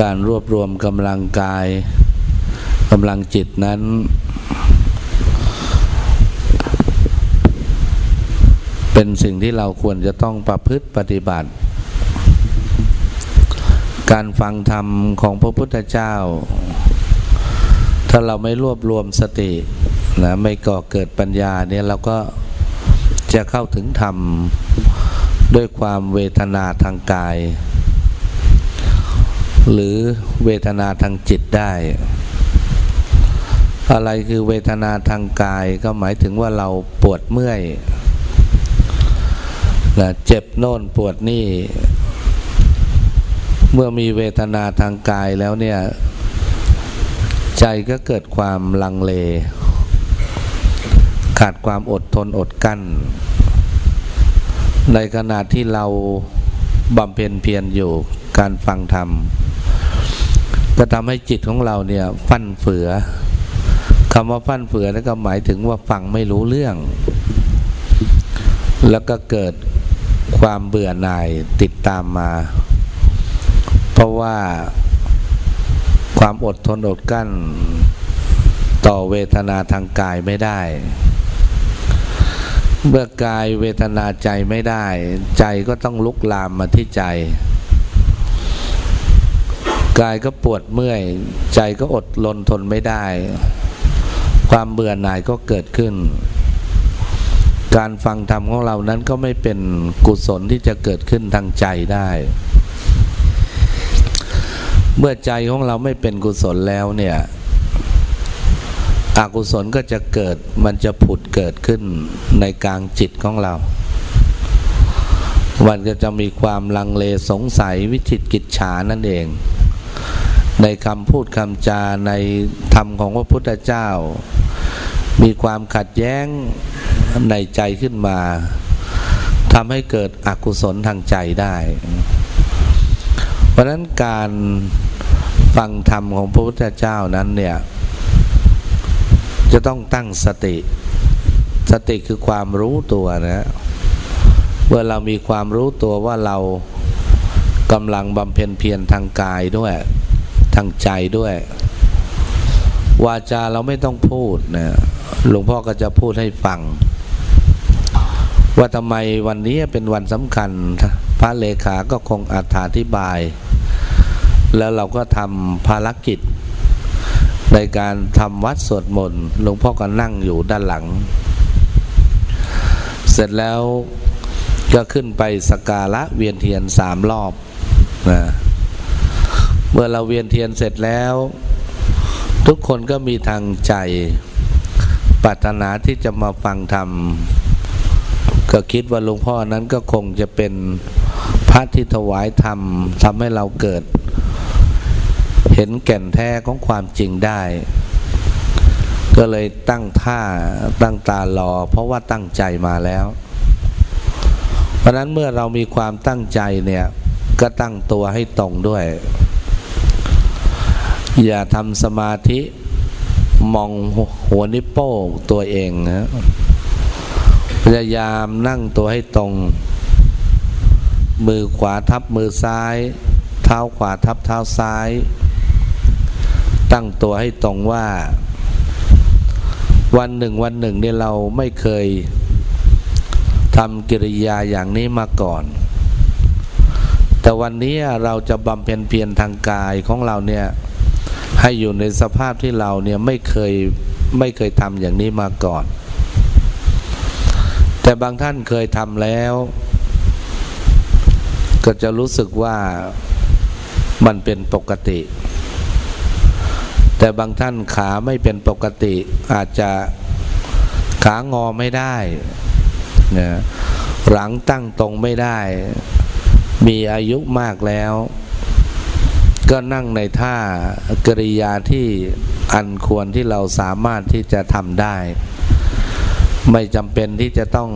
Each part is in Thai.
การรวบรวมกำลังกายกำลังจิตนั้น เป็นสิ่งที่เราควรจะต้องประพฤติปฏิบัติ การฟังธรรมของพระพุทธเจ้า ถ้าเราไม่รวบรวมสตินะไม่ก่อเกิดปัญญาเนี่ยเราก็จะเข้าถึงธรรมด้วยความเวทนาทางกาย หรือเวทนาทางจิตได้ อะไรคือเวทนาทางกายก็หมายถึงว่าเราปวดเมื่อยนะเจ็บโน่นปวดนี่ เมื่อมีเวทนาทางกายแล้วเนี่ย ใจก็เกิดความลังเล ขาดความอดทนอดกั้น ในขณะที่เราบำเพ็ญเพียรอยู่การฟังธรรม ก็ทำให้จิตของเราเนี่ยฟั่นเฟือคำว่าฟั่นเฟือนั่นก็หมายถึงว่าฟังไม่รู้เรื่อง แล้วก็เกิดความเบื่อหน่ายติดตามมา เพราะว่าความอดทนอดกั้น ต่อเวทนาทางกายไม่ได้ เมื่อกายเวทนาใจไม่ได้ ใจก็ต้องลุกลามมาที่ใจ กายก็ปวดเมื่อย ใจก็อดลนทนไม่ได้ ความเบื่อหน่ายก็เกิดขึ้น การฟังธรรมของเรานั้นก็ไม่เป็นกุศลที่จะเกิดขึ้นทางใจได้ เมื่อใจของเราไม่เป็นกุศลแล้วเนี่ยอกุศลก็จะเกิดมันจะผุดเกิดขึ้นในกลางจิตของเรา มันก็จะมีความลังเลสงสัยวิจิตกิจฉานั่นเอง ในคำพูดคำจาในธรรมของพระพุทธเจ้า มีความขัดแย้งในใจขึ้นมาทำให้เกิดอกุศลทางใจได้ เพราะนั้นการฟังธรรมของพระพุทธเจ้านั้นเนี่ยจะต้องตั้งสติ สติคือความรู้ตัวนะเมื่อเรามีความรู้ตัวว่าเรากำลังบำเพ็ญเพียรทางกายด้วย ทางใจด้วย วาจาเราไม่ต้องพูดนะหลวงพ่อก็จะพูดให้ฟัง ว่าทำไมวันนี้เป็นวันสำคัญ พระเลขาก็คงอธิบาย แล้วเราก็ทำภารกิจ ในการทำวัดสวดมนต์หลวงพ่อก็นั่งอยู่ด้านหลัง เสร็จแล้วก็ขึ้นไปสการะเวียนเทียนสามรอบนะ เมื่อเราเวียนเทียนเสร็จแล้ว ทุกคนก็มีทางใจปรารถนาที่จะมาฟังธรรม ก็คิดว่าหลวงพ่อนั้นก็คงจะเป็นพระที่ถวายธรรมทำให้เราเกิด เห็นแก่นแท้ของความจริงได้ ก็เลยตั้งท่าตั้งตารอ เพราะว่าตั้งใจมาแล้ว เพราะนั้นเมื่อเรามีความตั้งใจเนี่ย ก็ตั้งตัวให้ตรงด้วย อย่าทำสมาธิมองหัวนิโป้ตัวเองนะพยายามนั่งตัวให้ตรง มือขวาทับมือซ้าย เท้าขวาทับเท้าซ้าย ตั้งตัวให้ตรงว่า วันหนึ่งวันหนึ่งเนี่ยเราไม่เคยทำกิริยาอย่างนี้มาก่อน แต่วันนี้เราจะบำเพ็ญเพียรทางกายของเราเนี่ย ให้อยู่ในสภาพที่เราเนี่ยไม่เคยไม่เคยทำอย่างนี้มาก่อน แต่บางท่านเคยทำแล้ว ก็จะรู้สึกว่ามันเป็นปกติ แต่บางท่านขาไม่เป็นปกติอาจจะขางอไม่ได้นะหลังตั้งตรงไม่ได้ มีอายุมากแล้ว ก็นั่งในท่ากริยาที่อันควรที่เราสามารถที่จะทำได้ ไม่จำเป็นที่จะต้อง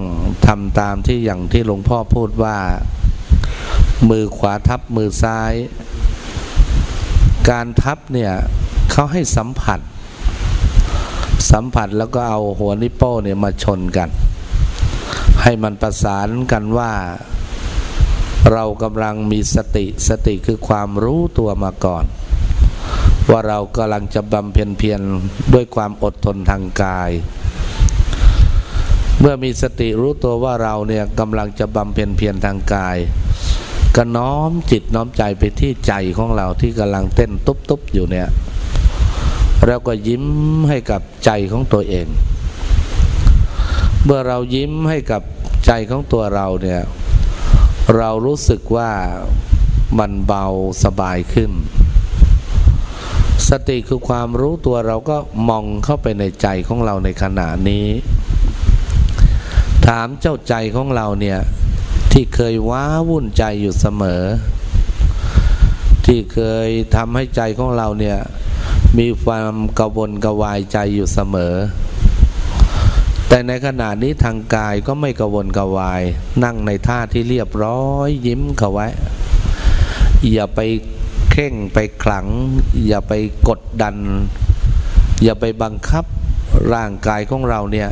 ทำตามที่อย่างที่หลวงพ่อพูดว่า มือขวาทับมือซ้าย การทับเนี่ยเขาให้สัมผัส สัมผัสแล้วก็เอาหัวนิโป้เนี่ยมาชนกัน ให้มันประสานกันว่า เรากำลังมีสติสติคือความรู้ตัวมาก่อน ว่าเรากำลังจะบำเพ็ญเพียรด้วยความอดทนทางกาย เมื่อมีสติรู้ตัวว่าเราเนี่ยกำลังจะบำเพ็ญเพียรทางกายก็น้อมจิตน้อมใจไปที่ใจของเราที่กำลังเต้นตุบๆอยู่เนี่ยแล้วก็ยิ้มให้กับใจของตัวเอง เมื่อเรายิ้มให้กับใจของตัวเราเนี่ย เรารู้สึกว่ามันเบาสบายขึ้น สติคือความรู้ตัวเราก็มองเข้าไปในใจของเราในขณะนี้ ถามเจ้าใจของเราเนี่ยที่เคยว้าวุ่นใจอยู่เสมอ ที่เคยทำให้ใจของเราเนี่ยมีความกระวนกระวายใจอยู่เสมอ แต่ในขณะนี้ทางกายก็ไม่กวนกวาย นั่งในท่าที่เรียบร้อยยิ้มเขาไว้ อย่าไปเข่งไปขลัง อย่าไปกดดัน อย่าไปบังคับร่างกายของเราเนี่ย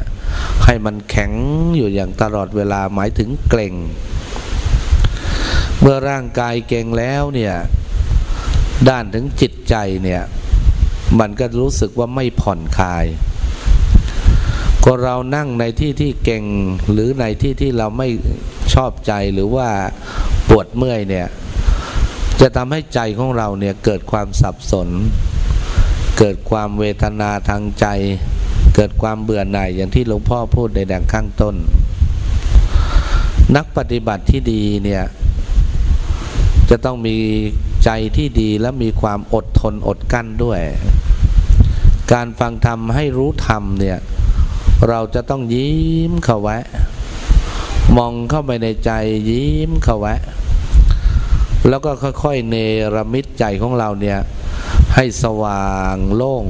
ให้มันแข็งอยู่อย่างตลอดเวลาหมายถึงเกร็ง เมื่อร่างกายเก่งแล้วเนี่ย ด้านถึงจิตใจเนี่ย มันก็รู้สึกว่าไม่ผ่อนคลาย ก็เรานั่งในที่ที่เก่งหรือในที่ที่เราไม่ชอบใจหรือว่าปวดเมื่อยเนี่ย จะทำให้ใจของเราเนี่ยเกิดความสับสน เกิดความเวทนาทางใจ เกิดความเบื่อหน่ายอย่างที่หลวงพ่อพูดในแดงข้างต้น นักปฏิบัติที่ดีเนี่ย จะต้องมีใจที่ดีและมีความอดทนอดกั้นด้วย การฟังธรรมให้รู้ธรรมเนี่ย เราจะต้องยิ้มเข้าไว้มองเข้าไปในใจยิ้มเข้าไว้แล้วก็ค่อยๆเนรมิตใจของเราเนี่ยให้สว่างโล่ง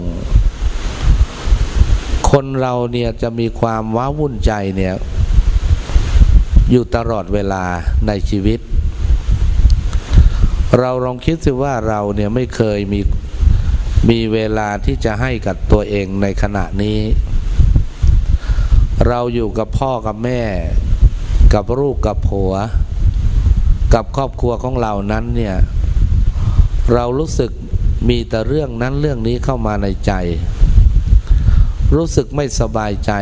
คนเราเนี่ยจะมีความว้าวุ่นใจเนี่ยอยู่ตลอดเวลาในชีวิต เราลองคิดสิว่าเราเนี่ยไม่เคยมีมีเวลาที่จะให้กับตัวเองในขณะนี้ เราอยู่กับพ่อกับแม่ กับลูกกับผัว กับครอบครัวของเรานั้นเนี่ย เรารู้สึกมีแต่เรื่องนั้นเรื่องนี้เข้ามาในใจ รู้สึกไม่สบายใจ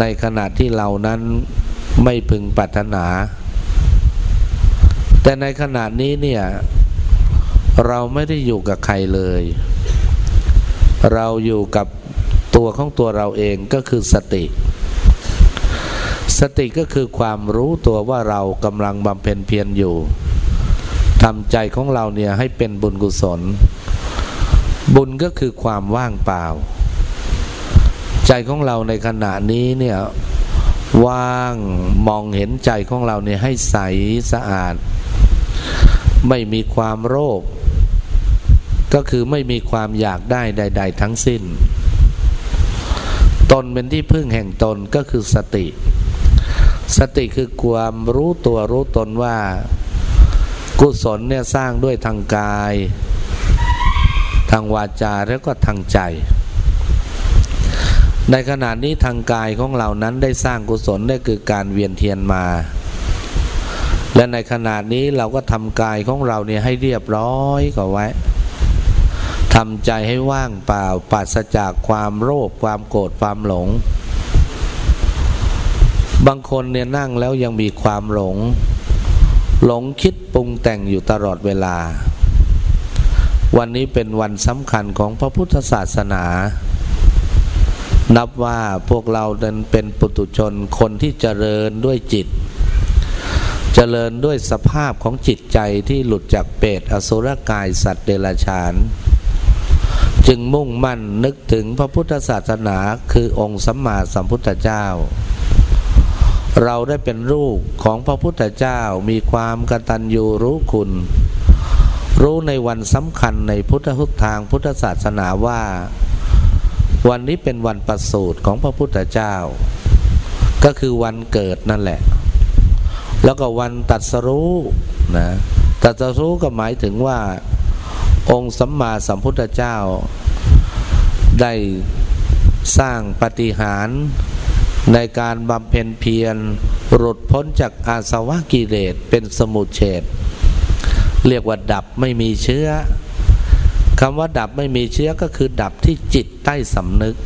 ในขณะที่เรานั้นไม่พึงปรารถนา แต่ในขณะนี้เนี่ย เราไม่ได้อยู่กับใครเลย เราอยู่กับ ตัวของตัวเราเองก็คือสติ สติก็คือความรู้ตัวว่าเรากำลังบำเพ็ญเพียรอยู่ทำใจของเราเนี่ยให้เป็นบุญกุศล บุญก็คือความว่างเปล่า ใจของเราในขณะนี้เนี่ยว่างมองเห็นใจของเราเนี่ยให้ใสสะอาด ไม่มีความโลภก็คือไม่มีความอยากได้ใด ๆ ทั้งสิ้น ตนเป็นที่พึ่งแห่งตนก็คือสติ สติคือความรู้ตัวรู้ตนว่า กุศลเนี่ยสร้างด้วยทางกาย ทางวาจาแล้วก็ทางใจ ในขณะนี้ทางกายของเรานั้นได้สร้างกุศลได้คือการเวียนเทียนมา และในขณะนี้เราก็ทำกายของเราเนี่ยให้เรียบร้อยก็ไว้ ทำใจให้ว่างเปล่าปราศจากความโลภความโกรธความหลง บางคนเนี่ยนั่งแล้วยังมีความหลง หลงคิดปรุงแต่งอยู่ตลอดเวลา วันนี้เป็นวันสำคัญของพระพุทธศาสนา นับว่าพวกเราเป็นปุตุชนคนที่เจริญด้วยจิต เจริญด้วยสภาพของจิตใจที่หลุดจากเปรตอสุรกายสัตว์เดรัจฉาน จึงมุ่งมั่นนึกถึงพระพุทธศาสนาคือองค์สัมมาสัมพุทธเจ้า เราได้เป็นลูกของพระพุทธเจ้ามีความกตัญญูรู้คุณ รู้ในวันสำคัญในพุทธหุทางพุทธศาสนาว่า วันนี้เป็นวันประสูติของพระพุทธเจ้า ก็คือวันเกิดนั่นแหละ แล้วก็วันตัดสรู้นะตัดสรู้ก็หมายถึงว่า องค์สัมมาสัมพุทธเจ้า ได้สร้างปฏิหารในการบำเพ็ญเพียรหลุดพ้นจากอาสวะกิเลสเป็นสมุเฉดเรียกว่าดับไม่มีเชื้อคำว่าดับไม่มีเชื้อก็คือดับที่จิตใต้สำนึก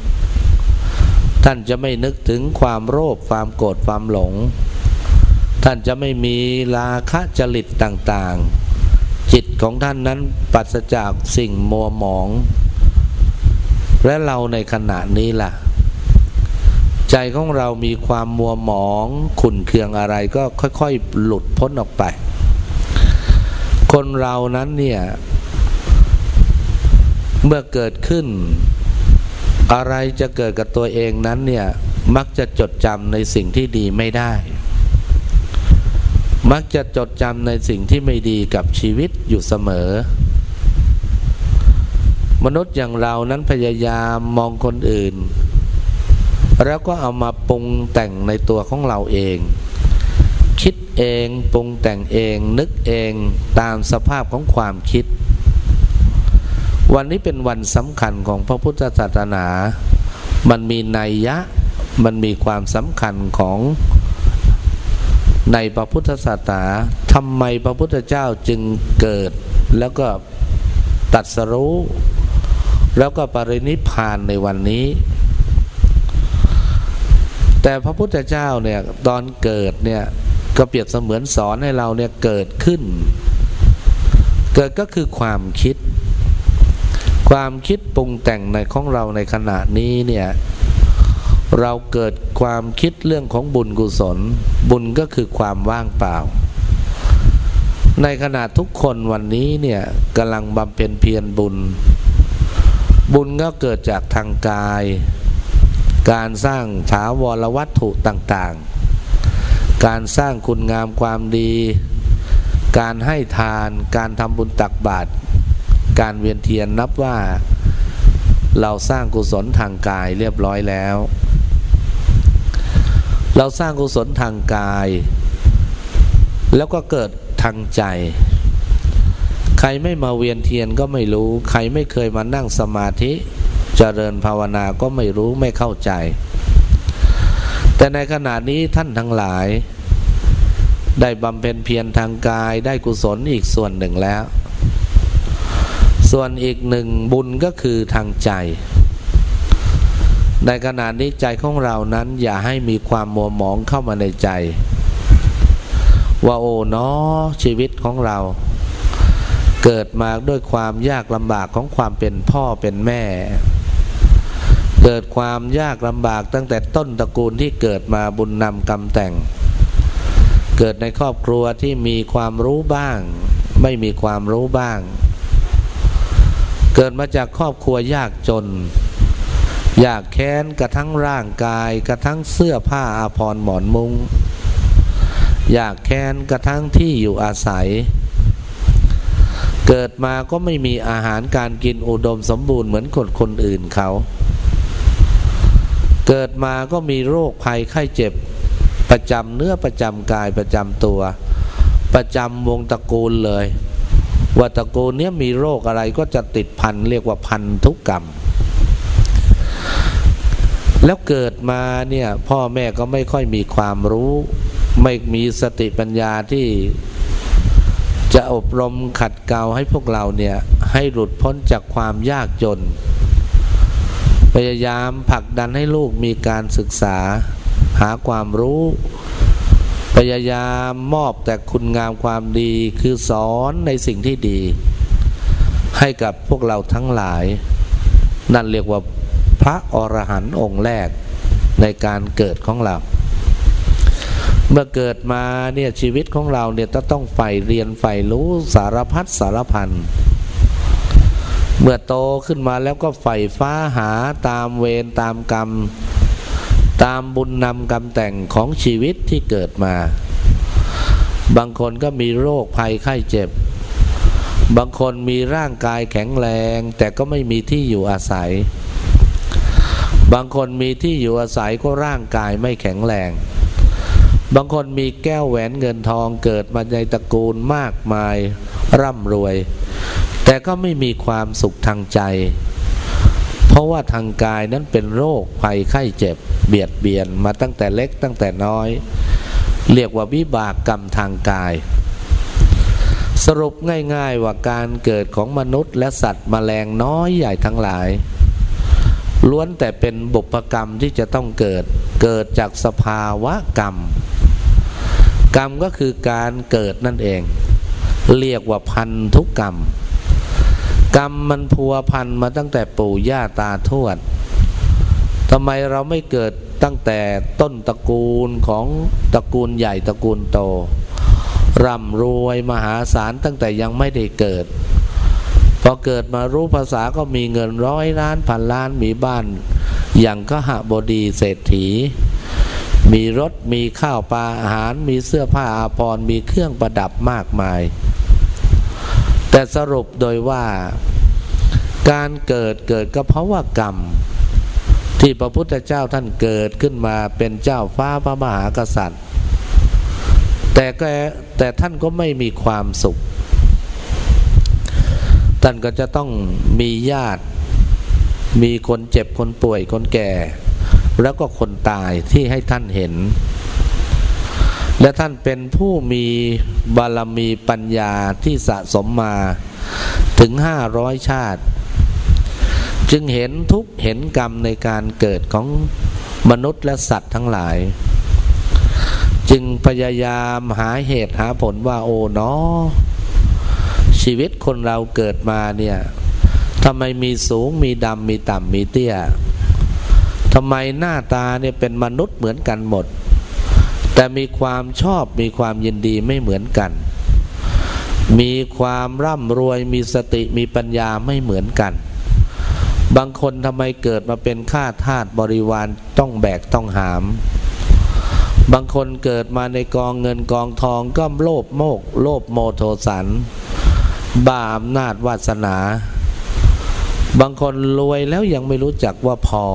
ท่านจะไม่นึกถึงความโลภความโกรธความหลง ท่านจะไม่มีราคะจริตต่างๆ จิตของท่านนั้นปัสจากสิ่งมัวหมอง และเราในขณะนี้ล่ะ ใจของเรามีความมัวหมองขุ่นเคืองอะไรก็ค่อยๆหลุดพ้นออกไป คนเรานั้นเนี่ย เมื่อเกิดขึ้น อะไรจะเกิดกับตัวเองนั้นเนี่ย มักจะจดจำในสิ่งที่ดีไม่ได้ มักจะจดจำในสิ่งที่ไม่ดีกับชีวิตอยู่เสมอ มนุษย์อย่างเรานั้นพยายามมองคนอื่น แล้วก็เอามาปรุงแต่งในตัวของเราเอง คิดเองปรุงแต่งเอง นึกเองตามสภาพของความคิด วันนี้เป็นวันสำคัญของพระพุทธศาสนา มันมีนัยยะมันมีความสำคัญของ ในพระพุทธศาสนาทำไมพระพุทธเจ้าจึงเกิด แล้วก็ตัดสรู้ แล้วก็ปรินิพานในวันนี้ แต่พระพุทธเจ้าเนี่ยตอนเกิดเนี่ยก็เปรียบเสมือนสอนให้เราเนี่ยเกิดขึ้น เกิดก็คือความคิด ความคิดปรุงแต่งในของเราในขณะนี้เนี่ย เราเกิดความคิดเรื่องของบุญกุศล บุญก็คือความว่างเปล่า ในขณะทุกคนวันนี้เนี่ยกำลังบำเพ็ญเพียรบุญ บุญก็เกิดจากทางกาย การสร้างถาวรวัตถุต่างๆ การสร้างคุณงามความดี การให้ทาน การทำบุญตักบาตรการเวียนเทียนนับว่า เราสร้างกุศลทางกายเรียบร้อยแล้ว เราสร้างกุศลทางกาย แล้วก็เกิดทางใจ ใครไม่มาเวียนเทียนก็ไม่รู้ ใครไม่เคยมานั่งสมาธิจเจริญภาวนาก็ไม่รู้ไม่เข้าใจ แต่ในขณะนี้ท่านทั้งหลาย ได้บำเพ็ญเพียรทางกายได้กุศลอีกส่วนหนึ่งแล้ว ส่วนอีกหนึ่งบุญก็คือทางใจ ในขณะนี้ใจของเรานั้นอย่าให้มีความมัวหมองเข้ามาในใจ ว่าโอ้เนาะชีวิตของเรา เกิดมาด้วยความยากลำบากของความเป็นพ่อเป็นแม่ เกิดความยากลำบากตั้งแต่ต้นตระกูลที่เกิดมาบุญนำกรรมแต่ง เกิดในครอบครัวที่มีความรู้บ้าง ไม่มีความรู้บ้าง เกิดมาจากครอบครัวยากจน อยากแค้นกระทั่งร่างกาย กระทั่งเสื้อผ้าอาภรณ์หมอนมุงอยากแค้นกระทั่งที่อยู่อาศัย เกิดมาก็ไม่มีอาหารการกินอุดมสมบูรณ์เหมือนคนคนอื่นเขา เกิดมาก็มีโรคภัยไข้เจ็บ ประจำเนื้อประจำกายประจำตัว ประจำวงตระกูลเลย ว่าตระกูลนี้มีโรคอะไรก็จะติดพันเรียกว่าพันธุกกรรม แล้วเกิดมาเนี่ยพ่อแม่ก็ไม่ค่อยมีความรู้ ไม่มีสติปัญญาที่จะอบรมขัดเกลาให้พวกเราเนี่ย ให้หลุดพ้นจากความยากจน พยายามผลักดันให้ลูกมีการศึกษาหาความรู้ พยายามมอบแต่คุณงามความดีคือสอนในสิ่งที่ดี ให้กับพวกเราทั้งหลาย นั่นเรียกว่า พระอรหันต์องค์แรกในการเกิดของเรา เมื่อเกิดมาเนี่ยชีวิตของเราเนี่ยจะต้องใฝ่เรียนใฝ่รู้สารพัดสารพันเมื่อโตขึ้นมาแล้วก็ใฝ่ฟ้าหาตามเวรตามกรรม ตามบุญนำกรรมแต่งของชีวิตที่เกิดมา บางคนก็มีโรคภัยไข้เจ็บ บางคนมีร่างกายแข็งแรง แต่ก็ไม่มีที่อยู่อาศัย บางคนมีที่อยู่อาศัยก็ร่างกายไม่แข็งแรง บางคนมีแก้วแหวนเงินทองเกิดมาในตระกูลมากมายร่ำรวย แต่ก็ไม่มีความสุขทางใจ เพราะว่าทางกายนั้นเป็นโรคภัยไข้เจ็บ เบียดเบียนมาตั้งแต่เล็กตั้งแต่น้อย เรียกว่าวิบากกรรมทางกายสรุปง่ายๆว่าการเกิดของมนุษย์และสัตว์มแมลงน้อยใหญ่ทั้งหลาย ล้วนแต่เป็นบุพกรรมที่จะต้องเกิด เกิดจากสภาวะกรรม กรรมก็คือการเกิดนั่นเอง เรียกว่าพันธุกกรรม กรรมมันพัวพันมาตั้งแต่ปู่ย่าตาทวดทำไมเราไม่เกิดตั้งแต่ต้นตระกูลของตระกูลใหญ่ตระกูลโต ร่ำรวยมหาศาลตั้งแต่ยังไม่ได้เกิด พอเกิดมารู้ภาษาก็มีเงินร้อยล้านพันล้านมีบ้าน อย่างก็หบดีเศรษฐี มีรถมีข้าวปลาอาหาร มีเสื้อผ้าอาภรณ์มีเครื่องประดับมากมาย แต่สรุปโดยว่าการเกิดเกิดก็เพราะว่ากรรม ที่พระพุทธเจ้าท่านเกิดขึ้นมาเป็นเจ้าฟ้าพระมหากษัตริย์ แต่ก็แต่ท่านก็ไม่มีความสุข ท่านก็จะต้องมีญาติ มีคนเจ็บคนป่วยคนแก่ แล้วก็คนตายที่ให้ท่านเห็น และท่านเป็นผู้มีบารมีปัญญาที่สะสมมาถึงห้าร้อยชาติ จึงเห็นทุกเห็นกรรมในการเกิดของมนุษย์และสัตว์ทั้งหลาย จึงพยายามหาเหตุหาผลว่าโอ้เนาะ ชีวิตคนเราเกิดมาเนี่ยทำไมมีสูงมีดำมีต่ำมีเตี้ยทำไมหน้าตาเนี่ยเป็นมนุษย์เหมือนกันหมด แต่มีความชอบมีความยินดีไม่เหมือนกัน มีความร่ำรวยมีสติมีปัญญาไม่เหมือนกัน บางคนทำไมเกิดมาเป็นข้าทาสบริวารต้องแบกต้องหาม บางคนเกิดมาในกองเงินกองทองก็โลภโมก โลภโมโทสัน บ้าอำนาจวาสนา บางคนรวยแล้วยังไม่รู้จักว่าพอ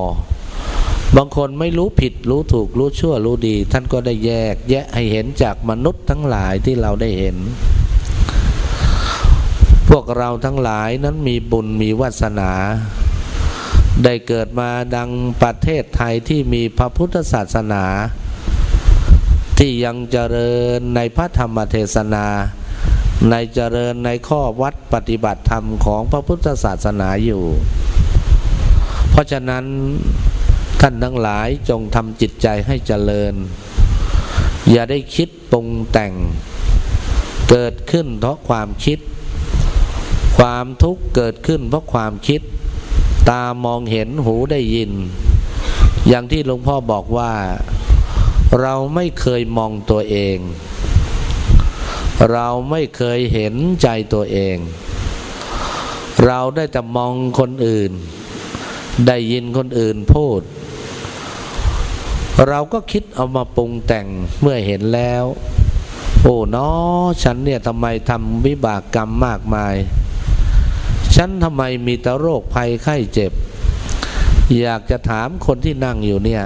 บางคนไม่รู้ผิดรู้ถูกรู้ชั่วรู้ดี ท่านก็ได้แยกแยะให้เห็นจากมนุษย์ทั้งหลายที่เราได้เห็น พวกเราทั้งหลายนั้นมีบุญมีวาสนา ได้เกิดมาดังประเทศไทยที่มีพระพุทธศาสนา ที่ยังเจริญในพระธรรมเทศนา ในเจริญในข้อวัดปฏิบัติธรรมของพระพุทธศาสนาอยู่ เพราะฉะนั้นท่านทั้งหลายจงทำจิตใจให้เจริญ อย่าได้คิดปรุงแต่ง เกิดขึ้นเพราะความคิด ความทุกข์เกิดขึ้นเพราะความคิด ตามองเห็นหูได้ยิน อย่างที่หลวงพ่อบอกว่า เราไม่เคยมองตัวเอง เราไม่เคยเห็นใจตัวเอง เราได้แต่มองคนอื่น ได้ยินคนอื่นพูด เราก็คิดเอามาปรุงแต่งเมื่อเห็นแล้ว โอ้เนาะฉันเนี่ยทำไมทำวิบากกรรมมากมาย ฉันทำไมมีแต่โรคภัยไข้เจ็บ อยากจะถามคนที่นั่งอยู่เนี่ย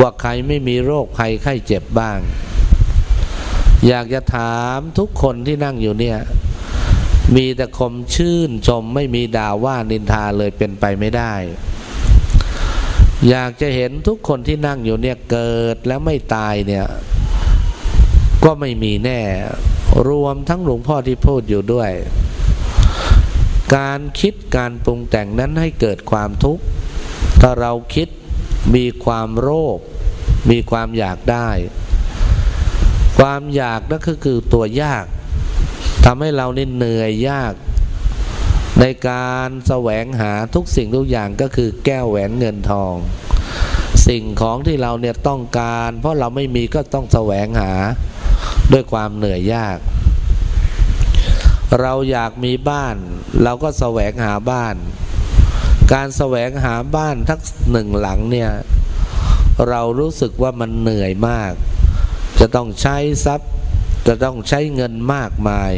ว่าใครไม่มีโรคภัยไข้เจ็บบ้าง อยากจะถามทุกคนที่นั่งอยู่เนี่ย มีแต่คมชื่นชมไม่มีด่าว่านินทาเลยเป็นไปไม่ได้ อยากจะเห็นทุกคนที่นั่งอยู่เนี่ยเกิดแล้วไม่ตายเนี่ย ก็ไม่มีแน่ รวมทั้งหลวงพ่อที่พูดอยู่ด้วย การคิดการปรุงแต่งนั้นให้เกิดความทุกข์ ถ้าเราคิดมีความโลภมีความอยากได้ ความอยากนั่นก็คือตัวยากทำให้เราเนี่เหนื่อยยาก ในการแสวงหาทุกสิ่งทุกอย่างก็คือแก้วแหวนเงินทอง สิ่งของที่เราเนี่ยต้องการ เพราะเราไม่มีก็ต้องแสวงหาด้วยความเหนื่อยยาก เราอยากมีบ้าน เราก็แสวงหาบ้าน การแสวงหาบ้านทักหนึ่งหลังเนี่ยเรารู้สึกว่ามันเหนื่อยมาก จะต้องใช้ทรัพย์ จะต้องใช้เงินมากมาย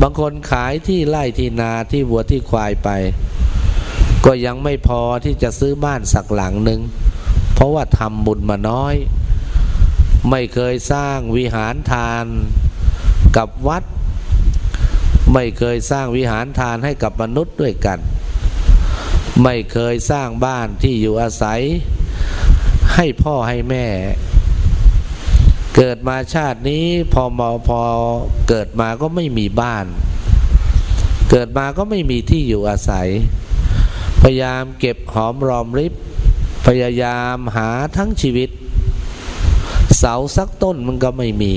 บางคนขายที่ไร่ที่นาที่วัวที่ควายไป ก็ยังไม่พอที่จะซื้อบ้านสักหลังหนึ่งเพราะว่าทำบุญมาน้อย ไม่เคยสร้างวิหารทานกับวัด ไม่เคยสร้างวิหารทานให้กับมนุษย์ด้วยกัน ไม่เคยสร้างบ้านที่อยู่อาศัย ให้พ่อให้แม่ เกิดมาชาตินี้พอมาพอเกิดมาก็ไม่มีบ้าน เกิดมาก็ไม่มีที่อยู่อาศัย พยายามเก็บหอมรอมริบ พยายามหาทั้งชีวิต เสาสักต้นมันก็ไม่มี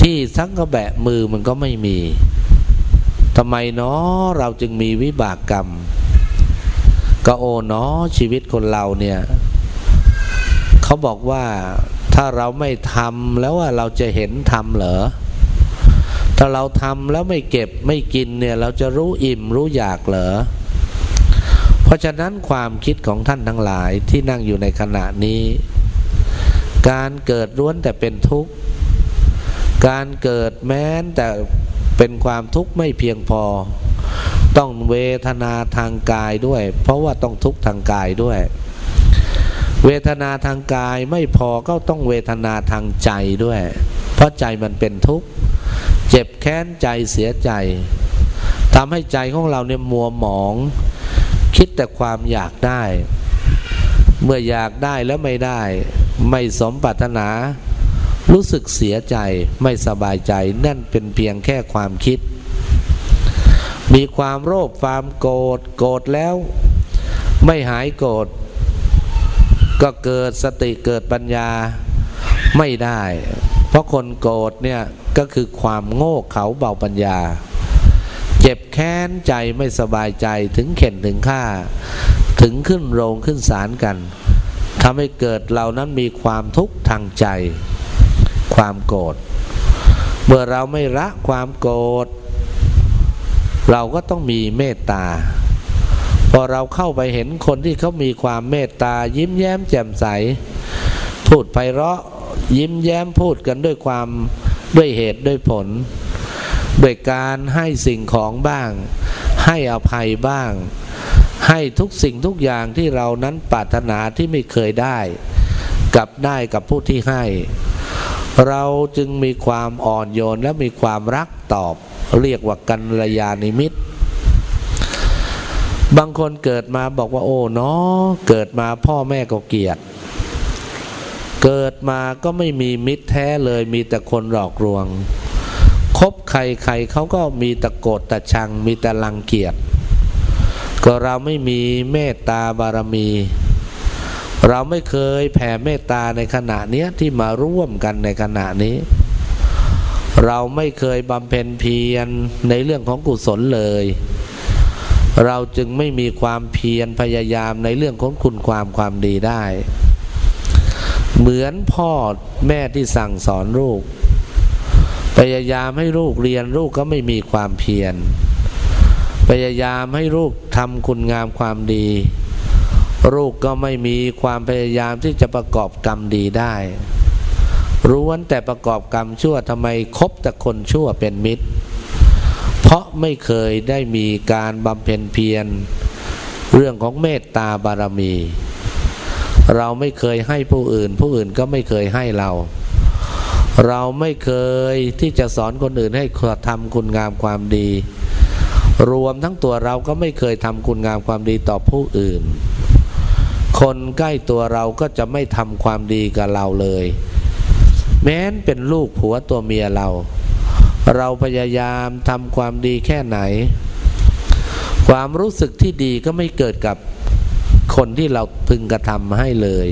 ที่สักกระแบะมือมันก็ไม่มีทำไมเนาะเราจึงมีวิบากกรรม ก็โอเนาะชีวิตคนเราเนี่ย เขาบอกว่า ถ้าเราไม่ทำแล้วว่าเราจะเห็นทำเหรอถ้าเราทำแล้วไม่เก็บไม่กินเนี่ยเราจะรู้อิ่มรู้อยากเหรอเพราะฉะนั้นความคิดของท่านทั้งหลายที่นั่งอยู่ในขณะนี้ การเกิดล้วนแต่เป็นทุกข์ การเกิดแม้นแต่เป็นความทุกข์ไม่เพียงพอ ต้องเวทนาทางกายด้วย เพราะว่าต้องทุกข์ทางกายด้วย เวทนาทางกายไม่พอก็ต้องเวทนาทางใจด้วย เพราะใจมันเป็นทุกข์เจ็บแค้นใจเสียใจทำให้ใจของเราเนี่ยมัวหมอง คิดแต่ความอยากได้ เมื่ออยากได้แล้วไม่ได้ ไม่สมปรารถนา รู้สึกเสียใจไม่สบายใจนั่นเป็นเพียงแค่ความคิด มีความโลภความโกรธโกรธแล้ว ไม่หายโกรธ ก็เกิดสติเกิดปัญญาไม่ได้ เพราะคนโกรธเนี่ยก็คือความโง่เขลาเบาปัญญา เจ็บแค้นใจไม่สบายใจถึงเข็นถึงฆ่า ถึงขึ้นโรงขึ้นศาลกันทำให้เกิดเรานั้นมีความทุกข์ทางใจ ความโกรธเมื่อเราไม่ละความโกรธเราก็ต้องมีเมตตา พอเราเข้าไปเห็นคนที่เขามีความเมตตา ยิ้มแย้มแจ่มใส พูดไพเราะยิ้มแย้มพูดกันด้วยความด้วยเหตุด้วยผลด้วยการให้สิ่งของบ้าง ให้อภัยบ้าง ให้ทุกสิ่งทุกอย่างที่เรานั้นปรารถนาที่ไม่เคยได้กลับได้กับผู้ที่ให้ เราจึงมีความอ่อนโยนและมีความรักตอบ เรียกว่ากัลยาณิมิตร บางคนเกิดมาบอกว่าโอ้เนาะเกิดมาพ่อแม่ก็เกลียด เกิดมาก็ไม่มีมิตรแท้เลยมีแต่คนหลอกลวง คบใครใครเขาก็มีแต่โกรธแต่ชังมีแต่ลังเกียจก็เราไม่มีเมตตาบารมี เราไม่เคยแผ่เมตตาในขณะเนี้ยที่มาร่วมกันในขณะนี้ เราไม่เคยบำเพ็ญเพียรในเรื่องของกุศลเลย เราจึงไม่มีความเพียรพยายามในเรื่องของคุณความความดีได้ เหมือนพ่อแม่ที่สั่งสอนลูก พยายามให้ลูกเรียนลูกก็ไม่มีความเพียร พยายามให้ลูกทำคุณงามความดี ลูกก็ไม่มีความพยายามที่จะประกอบกรรมดีได้รู้วันแต่ประกอบกรรมชั่วทำไมคบแต่คนชั่วเป็นมิตร เพราะไม่เคยได้มีการบำเพ็ญเพียรเรื่องของเมตตาบารมี เราไม่เคยให้ผู้อื่น ผู้อื่นก็ไม่เคยให้เรา เราไม่เคยที่จะสอนคนอื่นให้ทำคุณงามความดี รวมทั้งตัวเราก็ไม่เคยทำคุณงามความดีต่อผู้อื่น คนใกล้ตัวเราก็จะไม่ทำความดีกับเราเลย แม้นเป็นลูกผัวตัวเมียเรา เราพยายามทำความดีแค่ไหน ความรู้สึกที่ดีก็ไม่เกิดกับคนที่เราพึงกระทำให้เลย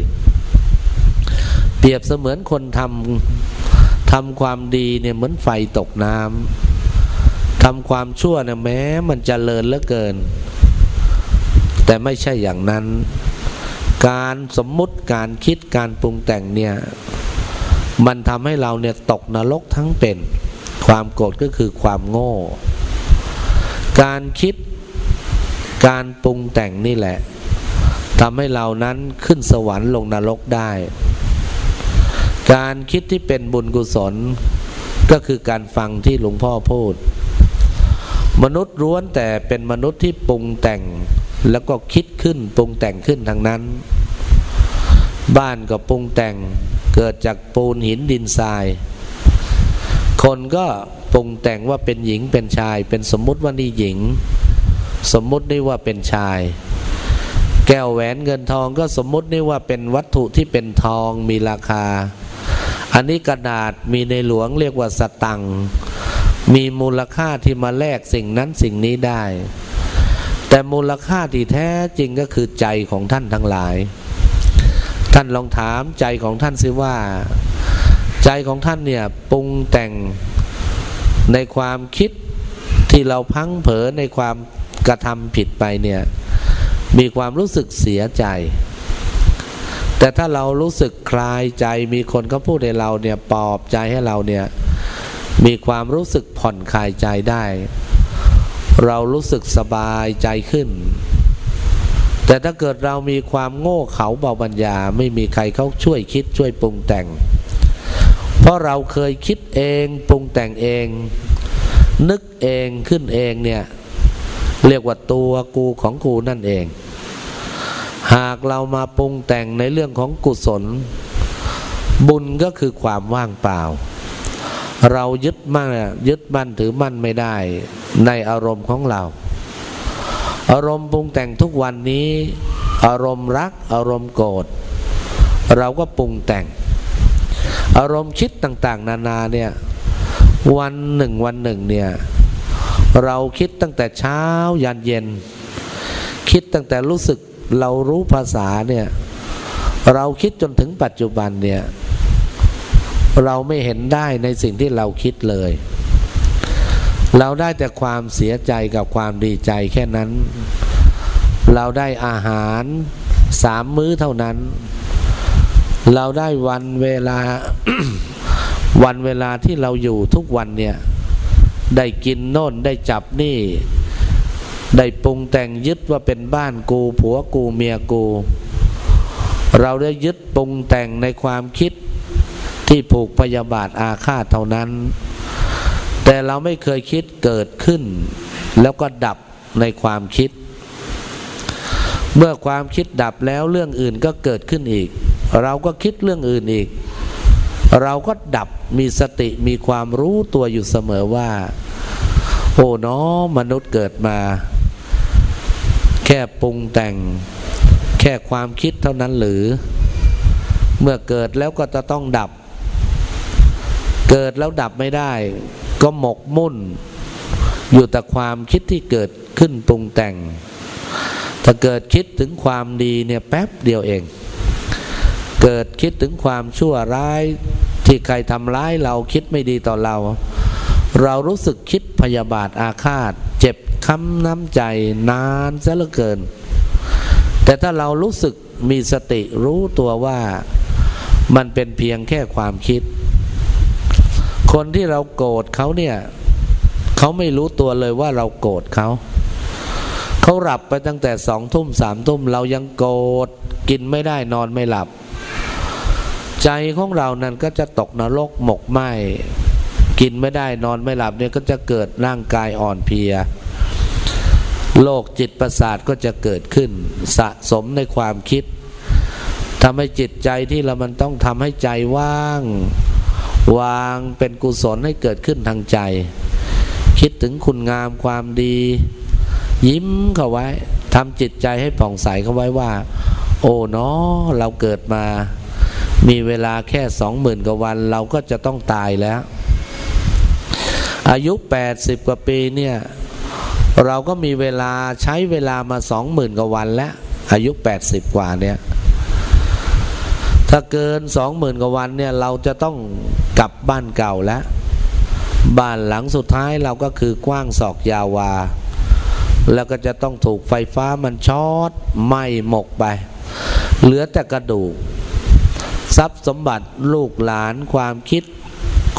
เปรียบเสมือนคนทำทำความดีเนี่ยเหมือนไฟตกน้ำทำความชั่วเนี่ยแม้มันจเจริญเหลือเกิน แต่ไม่ใช่อย่างนั้น การสมมุติการคิดการปรุงแต่งเนี่ย มันทำให้เราเนี่ยตกนรกทั้งเป็น ความโกรธก็คือความโง่ การคิดการปรุงแต่งนี่แหละทำให้เรานั้นขึ้นสวรรค์ลงนรกได้ การคิดที่เป็นบุญกุศล ก็คือการฟังที่หลวงพ่อพูด มนุษย์ร้วนแต่เป็นมนุษย์ที่ปรุงแต่งแล้วก็คิดขึ้นปรุงแต่งขึ้นทางนั้น บ้านก็ปรุงแต่งเกิดจากปูนหินดินทราย คนก็ปรุงแต่งว่าเป็นหญิงเป็นชาย เป็นสมมุติว่านี่หญิง สมมุตินี่ว่าเป็นชาย แก้วแหวนเงินทองก็สมมุตินี่ว่าเป็นวัตถุที่เป็นทองมีราคา อันนี้กระดาษมีในหลวงเรียกว่าสตังมีมูลค่าที่มาแลกสิ่งนั้นสิ่งนี้ได้ แต่มูลค่าที่แท้จริงก็คือใจของท่านทั้งหลาย ท่านลองถามใจของท่านสิว่า ใจของท่านเนี่ยปรุงแต่งในความคิดที่เราพังเผลอในความกระทำผิดไปเนี่ยมีความรู้สึกเสียใจ แต่ถ้าเรารู้สึกคลายใจมีคนเขาพูดให้เราเนี่ยปลอบใจให้เราเนี่ยมีความรู้สึกผ่อนคลายใจได้ เรารู้สึกสบายใจขึ้น แต่ถ้าเกิดเรามีความโง่เขลาเบาปัญญาไม่มีใครเขาช่วยคิดช่วยปรุงแต่ง เพราะเราเคยคิดเองปรุงแต่งเอง นึกเองขึ้นเองเนี่ยเรียกว่าตัวกูของกูนั่นเอง หากเรามาปรุงแต่งในเรื่องของกุศล บุญก็คือความว่างเปล่า เรายึดมั่นยึดมั่นถือมั่นไม่ได้ในอารมณ์ของเรา อารมณ์ปรุงแต่งทุกวันนี้ อารมณ์รักอารมณ์โกรธเราก็ปรุงแต่ง อารมณ์คิดต่างๆ นานาเนี่ยวันหนึ่งวันหนึ่งเนี่ยเราคิดตั้งแต่เช้ายันเย็น คิดตั้งแต่รู้สึกเรารู้ภาษาเนี่ยเราคิดจนถึงปัจจุบันเนี่ยเราไม่เห็นได้ในสิ่งที่เราคิดเลย เราได้แต่ความเสียใจกับความดีใจแค่นั้น เราได้อาหารสามมื้อเท่านั้น เราได้วันเวลาวันเวลาที่เราอยู่ทุกวันเนี่ย ได้กินโน่นได้จับนี่ ได้ปรุงแต่งยึดว่าเป็นบ้านกูผัวกูเมียกู เราได้ยึดปรุงแต่งในความคิดที่ผูกพยาบาทอาฆาตเท่านั้น แต่เราไม่เคยคิดเกิดขึ้น แล้วก็ดับในความคิด เมื่อความคิดดับแล้วเรื่องอื่นก็เกิดขึ้นอีก เราก็คิดเรื่องอื่นอีก เราก็ดับมีสติมีความรู้ตัวอยู่เสมอว่า โอ้เน้อมนุษย์เกิดมา แค่ปรุงแต่ง แค่ความคิดเท่านั้นหรือ เมื่อเกิดแล้วก็จะต้องดับ เกิดแล้วดับไม่ได้ ก็หมกมุ่น อยู่แต่ความคิดที่เกิดขึ้นปรุงแต่ง ถ้าเกิดคิดถึงความดีเนี่ยแป๊บเดียวเอง เกิดคิดถึงความชั่วร้ายที่ใครทำร้ายเราคิดไม่ดีต่อเรา เรารู้สึกคิดพยาบาทอาฆาต เจ็บค้ำน้ำใจนานซะเหลือเกิน แต่ถ้าเรารู้สึกมีสติรู้ตัวว่ามันเป็นเพียงแค่ความคิด คนที่เราโกรธเขาเนี่ยเขาไม่รู้ตัวเลยว่าเราโกรธเขา เขาหลับไปตั้งแต่สองทุ่มสามทุ่มเรายังโกรธกินไม่ได้นอนไม่หลับ ใจของเรานั้นก็จะตกนรกหมกไหมกินไม่ได้นอนไม่หลับเนี่ยก็จะเกิดร่างกายอ่อนเพลียโรคจิตประสาทก็จะเกิดขึ้น สะสมในความคิดทำให้จิตใจที่เรามันต้องทำให้ใจว่าง วางเป็นกุศลให้เกิดขึ้นทางใจ คิดถึงคุณงามความดี ยิ้มเข้าไว้ทำจิตใจให้ผ่องใสเข้าไว้ว่า โอ้เนาะเราเกิดมา มีเวลาแค่สองหมื่นกว่าวัน เราก็จะต้องตายแล้ว อายุแปดสิบกว่าปีเนี่ยเราก็มีเวลาใช้เวลามาสองหมื่นกว่าวันแล้ว อายุแปดสิบกว่าเนี่ยถ้าเกินสองหมื่นกว่าวันเนี่ยเราจะต้องกลับบ้านเก่าแล้ว บ้านหลังสุดท้ายเราก็คือกว้างศอกยาวา แล้วก็จะต้องถูกไฟฟ้ามันช็อตไหม้หมกไป เหลือแต่กระดูก ทรัพย์สมบัติลูกหลาน ความคิด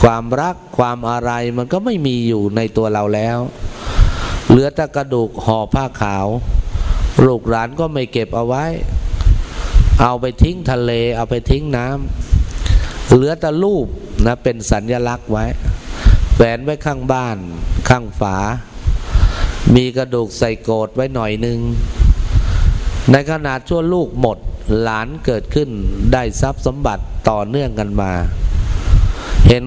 ความรัก ความอะไรมันก็ไม่มีอยู่ในตัวเราแล้ว เหลือแต่กระดูกห่อผ้าขาว ลูกหลานก็ไม่เก็บเอาไว้ เอาไปทิ้งทะเล เอาไปทิ้งน้ำเหลือแต่รูปนะเป็นสัญญลักษณ์ไว้แหวนไว้ข้างบ้าน ข้างฝา มีกระดูกใส่โกดไว้หน่อยหนึ่ง ในขนาดชั่วลูกหมดหลานเกิดขึ้นได้ทรัพย์สมบัติต่อเนื่องกันมา เห็น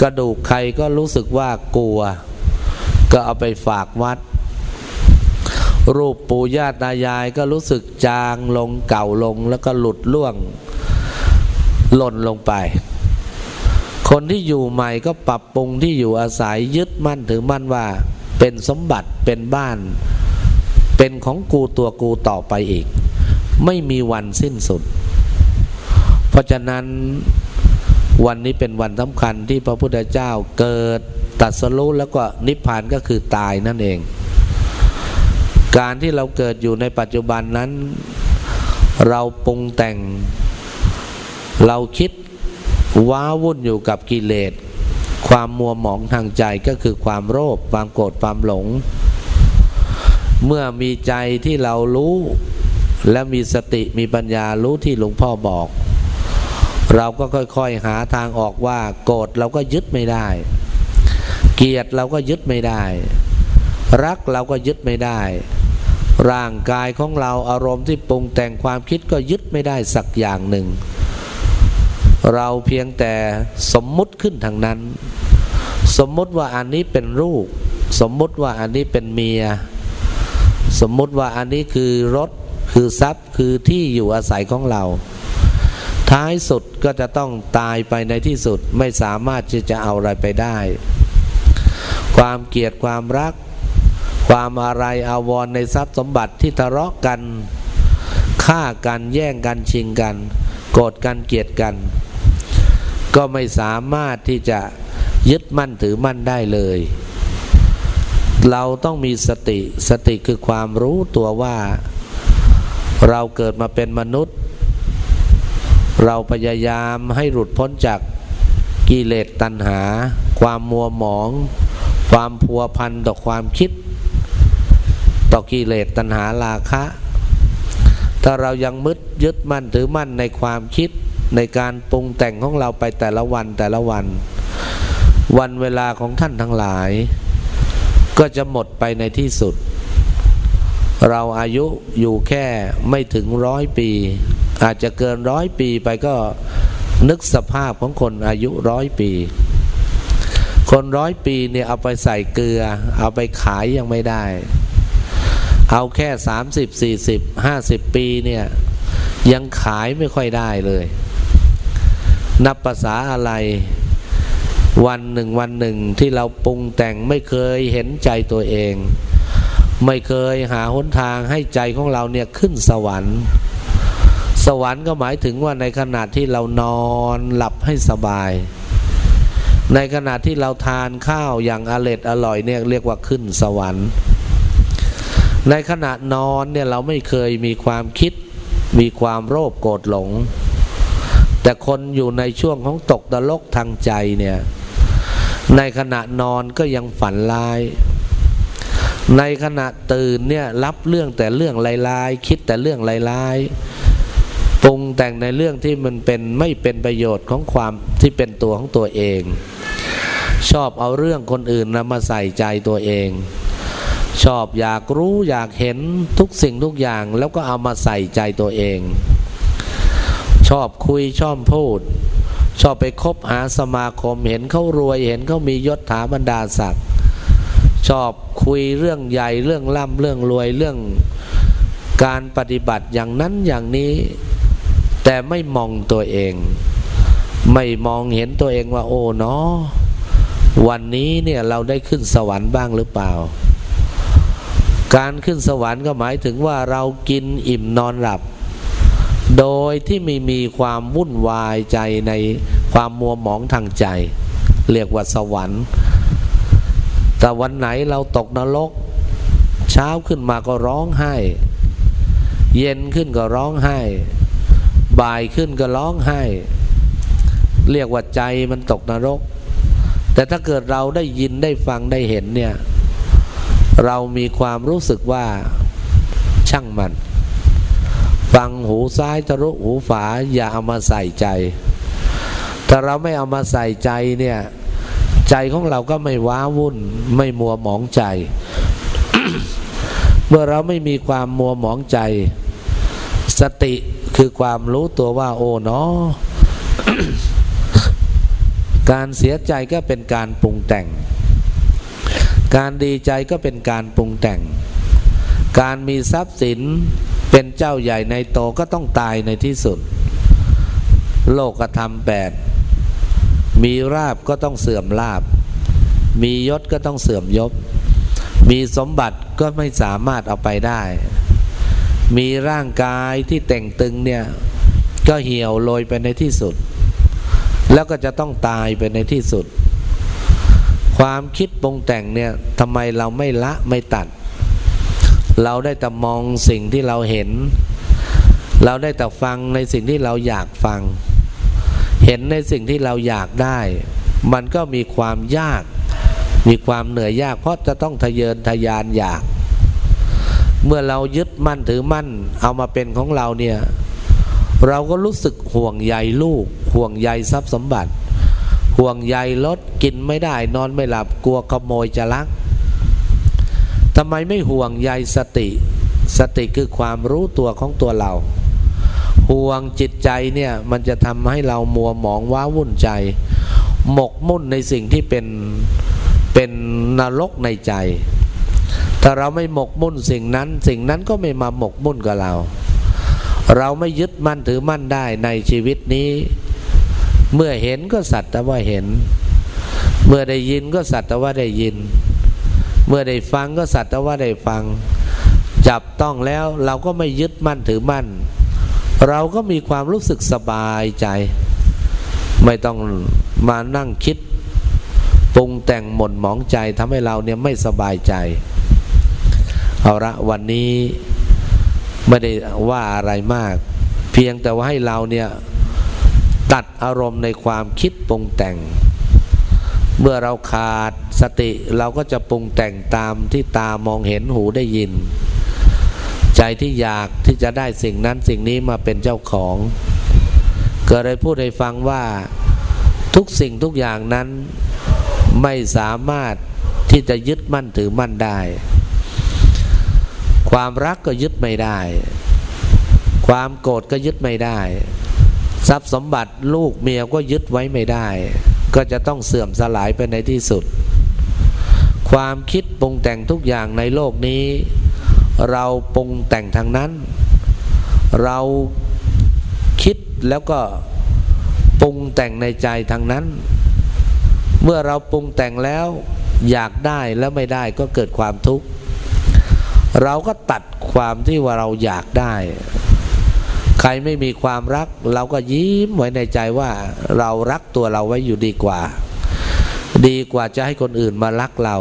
กระดูกใครก็รู้สึกว่ากลัว ก็เอาไปฝากวัด รูปปู่ย่าตายายก็รู้สึกจางลงเก่าลงแล้วก็หลุดล่วงหล่นลงไป คนที่อยู่ใหม่ก็ปรับปรุงที่อยู่อาศัยยึดมั่นถือมั่นว่าเป็นสมบัติเป็นบ้าน เป็นของกูตัวกูต่อไปอีก ไม่มีวันสิ้นสุด เพราะฉะนั้นวันนี้เป็นวันสำคัญที่พระพุทธเจ้าเกิดตัดสรู้แล้วก็นิพพานก็คือตายนั่นเอง การที่เราเกิดอยู่ในปัจจุบันนั้น เราปรุงแต่ง เราคิดว้าวุ่นอยู่กับกิเลส ความมัวหมองทางใจก็คือความโลภความโกรธความหลง เมื่อมีใจที่เรารู้ และมีสติมีปัญญารู้ที่หลวงพ่อบอก เราก็ค่อยๆหาทางออกว่า โกรธเราก็ยึดไม่ได้ เกลียดเราก็ยึดไม่ได้ รักเราก็ยึดไม่ได้ ร่างกายของเราอารมณ์ที่ปรุงแต่งความคิดก็ยึดไม่ได้สักอย่างหนึ่ง เราเพียงแต่สมมุติขึ้นทางนั้น สมมุติว่าอันนี้เป็นลูกสมมุติว่าอันนี้เป็นเมีย สมมุติว่าอันนี้คือรถคือทรัพย์คือที่อยู่อาศัยของเรา ท้ายสุดก็จะต้องตายไปในที่สุดไม่สามารถที่จะเอาอะไรไปได้ ความเกลียดความรัก ความอะไรอาวรในทรัพย์สมบัติที่ทะเลาะกันฆ่ากันแย่งกันชิงกัน โกรธกันเกลียดกัน ก็ไม่สามารถที่จะยึดมั่นถือมั่นได้เลย เราต้องมีสติ สติคือความรู้ตัวว่า เราเกิดมาเป็นมนุษย์ เราพยายามให้หลุดพ้นจากกิเลสตัณหา ความมัวหมอง ความพัวพันต่อความคิด ต่อกิเลสตัณหาราคะ ถ้าเรายังมึดยึดมั่นถือมั่นในความคิดในการปรุงแต่งของเราไปแต่ละวันแต่ละวัน วันเวลาของท่านทั้งหลาย ก็จะหมดไปในที่สุด เราอายุอยู่แค่ไม่ถึงร้อยปี อาจจะเกินร้อยปีไปก็นึกสภาพของคนอายุร้อยปี คนร้อยปีเนี่ยเอาไปใส่เกลือ เอาไปขายยังไม่ได้ เอาแค่สามสิบสี่สิบห้าสิบปีเนี่ยยังขายไม่ค่อยได้เลย นับภาษาอะไร วันหนึ่งวันหนึ่งที่เราปรุงแต่งไม่เคยเห็นใจตัวเอง ไม่เคยหาหนทางให้ใจของเราเนี่ยขึ้นสวรรค์ สวรรค์ก็หมายถึงว่าในขณะที่เรานอนหลับให้สบาย ในขณะที่เราทานข้าวอย่างอร็ดอร่อยเนี่ยเรียกว่าขึ้นสวรรค์ ในขณะนอนเนี่ยเราไม่เคยมีความคิดมีความโลภโกรธหลง แต่คนอยู่ในช่วงของตกตะลกทางใจเนี่ย ในขณะนอนก็ยังฝันลาย ในขณะตื่นเนี่ยรับเรื่องแต่เรื่องลายๆคิดแต่เรื่องลายๆปรุงแต่งในเรื่องที่มันเป็นไม่เป็นประโยชน์ของความที่เป็นตัวของตัวเอง ชอบเอาเรื่องคนอื่นนะมาใส่ใจตัวเองชอบอยากรู้อยากเห็นทุกสิ่งทุกอย่างแล้วก็เอามาใส่ใจตัวเอง ชอบคุยชอบพูด ชอบไปคบหาสมาคมเห็นเขารวยเห็นเขามียศถาบรรดาศักดิ์ชอบคุยเรื่องใหญ่เรื่องล่ำเรื่องรวยเรื่องการปฏิบัติอย่างนั้นอย่างนี้ แต่ไม่มองตัวเอง ไม่มองเห็นตัวเองว่าโอ้เนาะวันนี้เนี่ยเราได้ขึ้นสวรรค์บ้างหรือเปล่า การขึ้นสวรรค์ก็หมายถึงว่าเรากินอิ่มนอนหลับ โดยที่ไม่มีความวุ่นวายใจในความมัวหมองทางใจ เรียกว่าสวรรค์แต่วันไหนเราตกนรก เช้าขึ้นมาก็ร้องไห้ เย็นขึ้นก็ร้องไห้ บ่ายขึ้นก็ร้องไห้ เรียกว่าใจมันตกนรก แต่ถ้าเกิดเราได้ยินได้ฟังได้เห็นเนี่ย เรามีความรู้สึกว่าช่างมัน ฟังหูซ้ายทะลุหูฝาอย่าเอามาใส่ใจ ถ้าเราไม่เอามาใส่ใจเนี่ย ใจของเราก็ไม่ว้าวุ่น ไม่มัวหมองใจ เมื่อเราไม่มีความมัวหมองใจ สติคือความรู้ตัวว่า โอ้เนาะการเสียใจก็เป็นการปรุงแต่ง การดีใจก็เป็นการปรุงแต่ง การมีทรัพย์สิน เป็นเจ้าใหญ่ในโตก็ต้องตายในที่สุด โลกธรรมแปดมีราบก็ต้องเสื่อมลาบ มียศก็ต้องเสื่อมยศ มีสมบัติก็ไม่สามารถเอาไปได้ มีร่างกายที่แต่งตึงเนี่ย ก็เหี่ยวโรยไปในที่สุด แล้วก็จะต้องตายไปในที่สุด ความคิดปรุงแต่งเนี่ยทำไมเราไม่ละไม่ตัด เราได้แต่มองสิ่งที่เราเห็น เราได้แต่ฟังในสิ่งที่เราอยากฟัง เห็นในสิ่งที่เราอยากได้ มันก็มีความยาก มีความเหนื่อยยาก เพราะจะต้องทะเยอทะยานอยาก เมื่อเรายึดมั่นถือมั่นเอามาเป็นของเราเนี่ย เราก็รู้สึกห่วงใยลูก ห่วงใยทรัพย์สมบัติ ห่วงใยรถกินไม่ได้นอนไม่หลับกลัวขโมยจะลัก ทำไมไม่ห่วงใยสติ สติคือความรู้ตัวของตัวเรา ห่วงจิตใจเนี่ยมันจะทำให้เรามัวหมองว้าวุ่นใจ หมกมุ่นในสิ่งที่เป็นเป็นนรกในใจ ถ้าเราไม่หมกมุ่นสิ่งนั้น สิ่งนั้นก็ไม่มาหมกมุ่นกับเรา เราไม่ยึดมั่นถือมั่นได้ในชีวิตนี้ เมื่อเห็นก็สัตว์แต่ว่าเห็น เมื่อได้ยินก็สัตว์แต่ว่าได้ยิน เมื่อได้ฟังก็สัตว์ว่าได้ฟัง จับต้องแล้วเราก็ไม่ยึดมั่นถือมั่น เราก็มีความรู้สึกสบายใจ ไม่ต้องมานั่งคิดปรุงแต่งหม่นหมองใจทำให้เราเนี่ยไม่สบายใจ เอาละวันนี้ไม่ได้ว่าอะไรมาก เพียงแต่ว่าให้เราเนี่ยตัดอารมณ์ในความคิดปรุงแต่ง เมื่อเราขาดสติเราก็จะปรุงแต่งตามที่ตามองเห็นหูได้ยิน ใจที่อยากที่จะได้สิ่งนั้นสิ่งนี้มาเป็นเจ้าของ ก็เลยพูดให้ฟังว่าทุกสิ่งทุกอย่างนั้นไม่สามารถที่จะยึดมั่นถือมั่นได้ ความรักก็ยึดไม่ได้ ความโกรธก็ยึดไม่ได้ ทรัพย์สมบัติลูกเมียก็ยึดไว้ไม่ได้ ก็จะต้องเสื่อมสลายไปในที่สุด ความคิดปรุงแต่งทุกอย่างในโลกนี้ เราปรุงแต่งทางนั้น เราคิดแล้วก็ปรุงแต่งในใจทางนั้น เมื่อเราปรุงแต่งแล้วอยากได้แล้วไม่ได้ก็เกิดความทุกข์เราก็ตัดความที่ว่าเราอยากได้ ใครไม่มีความรัก เราก็ยิ้มไว้ในใจว่าเรารักตัวเราไว้อยู่ดีกว่า ดีกว่าจะให้คนอื่นมารักเรา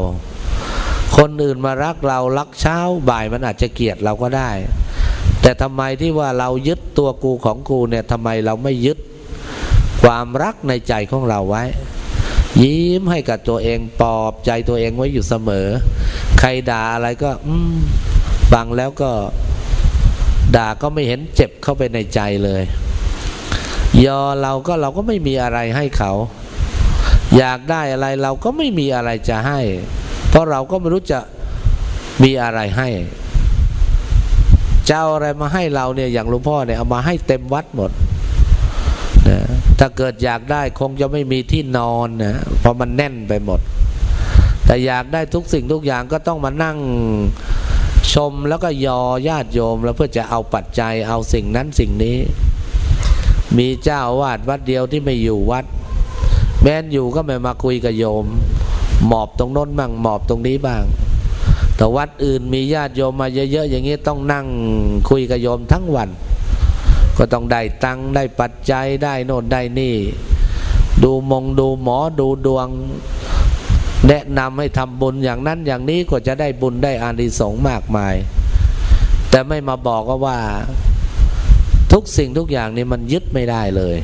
คนอื่นมารักเรารักเช้าบ่ายมันอาจจะเกลียดเราก็ได้ แต่ทำไมที่ว่าเรายึดตัวกูของกูเนี่ยทำไมเราไม่ยึดความรักในใจของเราไว้ ยิ้มให้กับตัวเองปลอบใจตัวเองไว้อยู่เสมอ ใครด่าอะไรก็อืมฟังแล้วก็ ด่าก็ไม่เห็นเจ็บเข้าไปในใจเลย ยอเราก็เราก็ไม่มีอะไรให้เขา อยากได้อะไรเราก็ไม่มีอะไรจะให้ เพราะเราก็ไม่รู้จะมีอะไรให้เจ้าอะไรมาให้เราเนี่ยอย่างหลวงพ่อเนี่ยเอามาให้เต็มวัดหมดนะถ้าเกิดอยากได้คงจะไม่มีที่นอนนะเพราะมันแน่นไปหมด แต่อยากได้ทุกสิ่งทุกอย่างก็ต้องมานั่ง ชมแล้วก็ยอญาติโยมแล้วเพื่อจะเอาปัจจัยเอาสิ่งนั้นสิ่งนี้ มีเจ้าวาดวัดเดียวที่ไม่อยู่วัด แม้นอยู่ก็ไม่มาคุยกับโยม หมอบตรงน้นบ้างหมอบตรงนี้บ้าง แต่วัดอื่นมีญาติโยมมาเยอะๆอย่างนี้ต้องนั่งคุยกับโยมทั้งวัน ก็ต้องได้ตังได้ปัจจัยได้โน่นได้นี่ ดูมงดูหมอดูดวง แนะนำให้ทำบุญอย่างนั้นอย่างนี้ก็จะได้บุญได้อานิสงส์มากมาย แต่ไม่มาบอกว่า ทุกสิ่งทุกอย่างนี่มันยึดไม่ได้เลย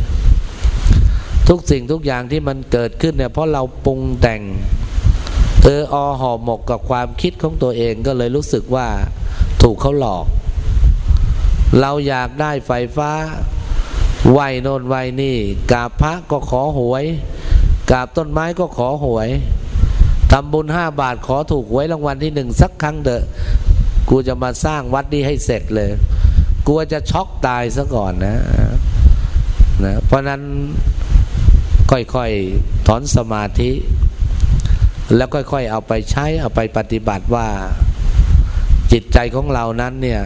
ทุกสิ่งทุกอย่างที่มันเกิดขึ้นเนี่ยเพราะเราปรุงแต่งเอออห่อหมกกับความคิดของตัวเองก็เลยรู้สึกว่าถูกเขาหลอก เราอยากได้ไฟฟ้าไหวโนนไหวนี่กาบพระก็ขอหวยกาบต้นไม้ก็ขอหวย ทำบุญห้าบาทขอถูกหวยรางวัลที่หนึ่งสักครั้งเถอะกูจะมาสร้างวัดนี้ให้เสร็จเลยกลัวจะช็อกตายซะก่อนนะนะเพราะนั้นค่อยๆถอนสมาธิ แล้วค่อยๆเอาไปใช้เอาไปปฏิบัติว่าจิตใจของเรานั้นเนี่ย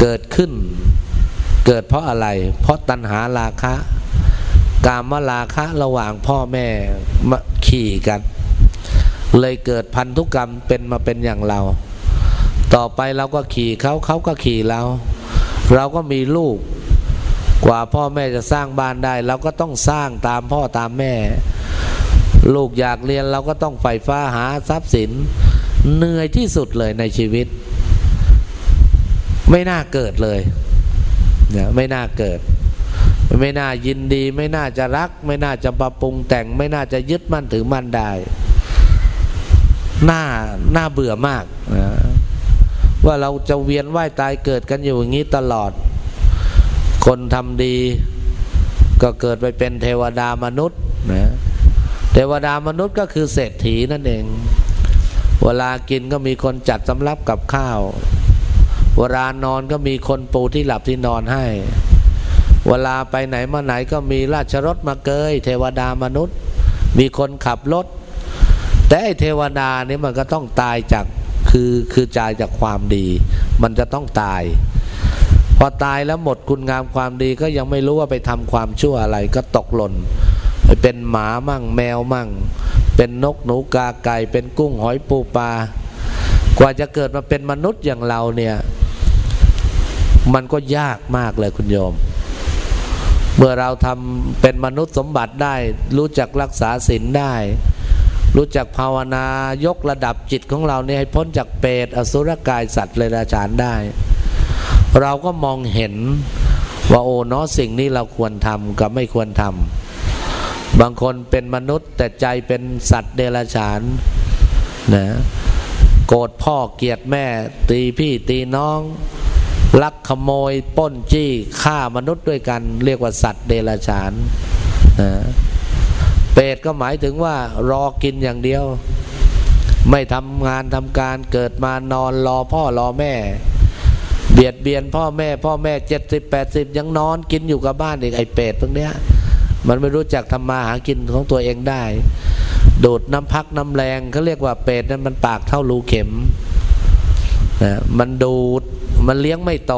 เกิดขึ้น เกิดเพราะอะไร เพราะตัณหาราคะ กามลาคะระหว่างพ่อแม่มขี่กัน เลยเกิดพันธุกรรมเป็นมาเป็นอย่างเรา ต่อไปเราก็ขี่เขาเขาก็ขี่เรา เราก็มีลูก กว่าพ่อแม่จะสร้างบ้านได้ เราก็ต้องสร้างตามพ่อตามแม่ ลูกอยากเรียนเราก็ต้องไฟฟ้าหาทรัพย์สิน เหนื่อยที่สุดเลยในชีวิต ไม่น่าเกิดเลยเนี่ยไม่น่าเกิด ไม่น่ายินดี ไม่น่าจะรัก ไม่น่าจะปรับปรุงแต่ง ไม่น่าจะยึดมั่นถือมั่นได้ หน่าหน่าเบื่อมากนะว่าเราจะเวียนว่ายตายเกิดกันอยู่อย่างนี้ตลอด คนทำดีก็เกิดไปเป็นเทวดามนุษย์นะเทวดามนุษย์ก็คือเศรษฐีนั่นเอง เวลากินก็มีคนจัดสำรับกับข้าว เวลานอนก็มีคนปูที่หลับที่นอนให้ เวลาไปไหนมาไหนก็มีราชรถมาเกย เทวดามนุษย์ มีคนขับรถ แต่ไอเทวดานี่มันก็ต้องตายจากคือคือจ่ายจากความดี มันจะต้องตาย พอตายแล้วหมดคุณงามความดีก็ยังไม่รู้ว่าไปทำความชั่วอะไรก็ตกหล่นไปเป็นหมามั่งแมวมั่ง เป็นนกหนูกาไก่เป็นกุ้งหอยปูปลากว่าจะเกิดมาเป็นมนุษย์อย่างเราเนี่ย มันก็ยากมากเลยคุณโยม เมื่อเราทำเป็นมนุษย์สมบัติได้ รู้จักรักษาศีลได้ รู้จักภาวนายกระดับจิตของเราเนี่ยให้พ้นจากเปรตอสุรกายสัตว์เลยราชานได้ เราก็มองเห็นว่าโอ้เนาะสิ่งนี้เราควรทำกับไม่ควรทำบางคนเป็นมนุษย์แต่ใจเป็นสัตว์เดรัจฉานนะโกรธพ่อเกลียดแม่ ตีพี่ตีน้อง ลักขโมยป้นจี้ฆ่ามนุษย์ด้วยกัน เรียกว่าสัตว์เดรัจฉานนะ เปรตก็หมายถึงว่ารอกินอย่างเดียว ไม่ทำงานทำการเกิดมานอนรอพ่อรอแม่ เบียดเบียนพ่อแม่ พ่อแม่เจ็ดสิบแปดสิบยังนอนกินอยู่กับบ้านอีกไอ้เปรตพวกเนี้ย มันไม่รู้จักทำมาหากินของตัวเองได้ดูดน้ำพักน้ำแรงเขาเรียกว่าเปรตนั้นมันปากเท่ารูเข็มนะมันดูดมันเลี้ยงไม่โต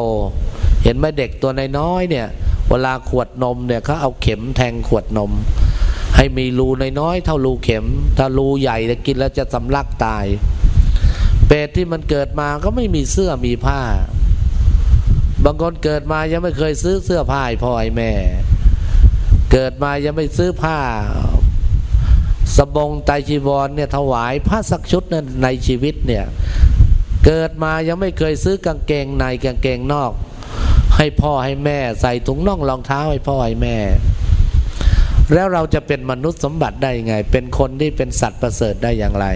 เห็นไหมเด็กตัวน้อยๆเนี่ย เวลาขวดนมเนี่ยเขาเอาเข็มแทงขวดนม ให้มีรูน้อยๆเท่ารูเข็ม ถ้ารูใหญ่จะกินแล้วจะสำลักตาย เปรตที่มันเกิดมาก็ไม่มีเสื้อมีผ้า บางคนเกิดมายังไม่เคยซื้อเสื้อผ้าให้พ่อให้แม่ เกิดมายังไม่ซื้อผ้า สบงไตรจีวรเนี่ยถวายผ้าสักชุดนั้นในชีวิตเนี่ยเกิดมายังไม่เคยซื้อกางเกงในกางเกงนอก ให้พ่อให้แม่ใส่ถุงน่องรองเท้าให้พ่อให้แม่ แล้วเราจะเป็นมนุษย์สมบัติได้ยังไง เป็นคนที่เป็นสัตว์ประเสริฐได้อย่างไร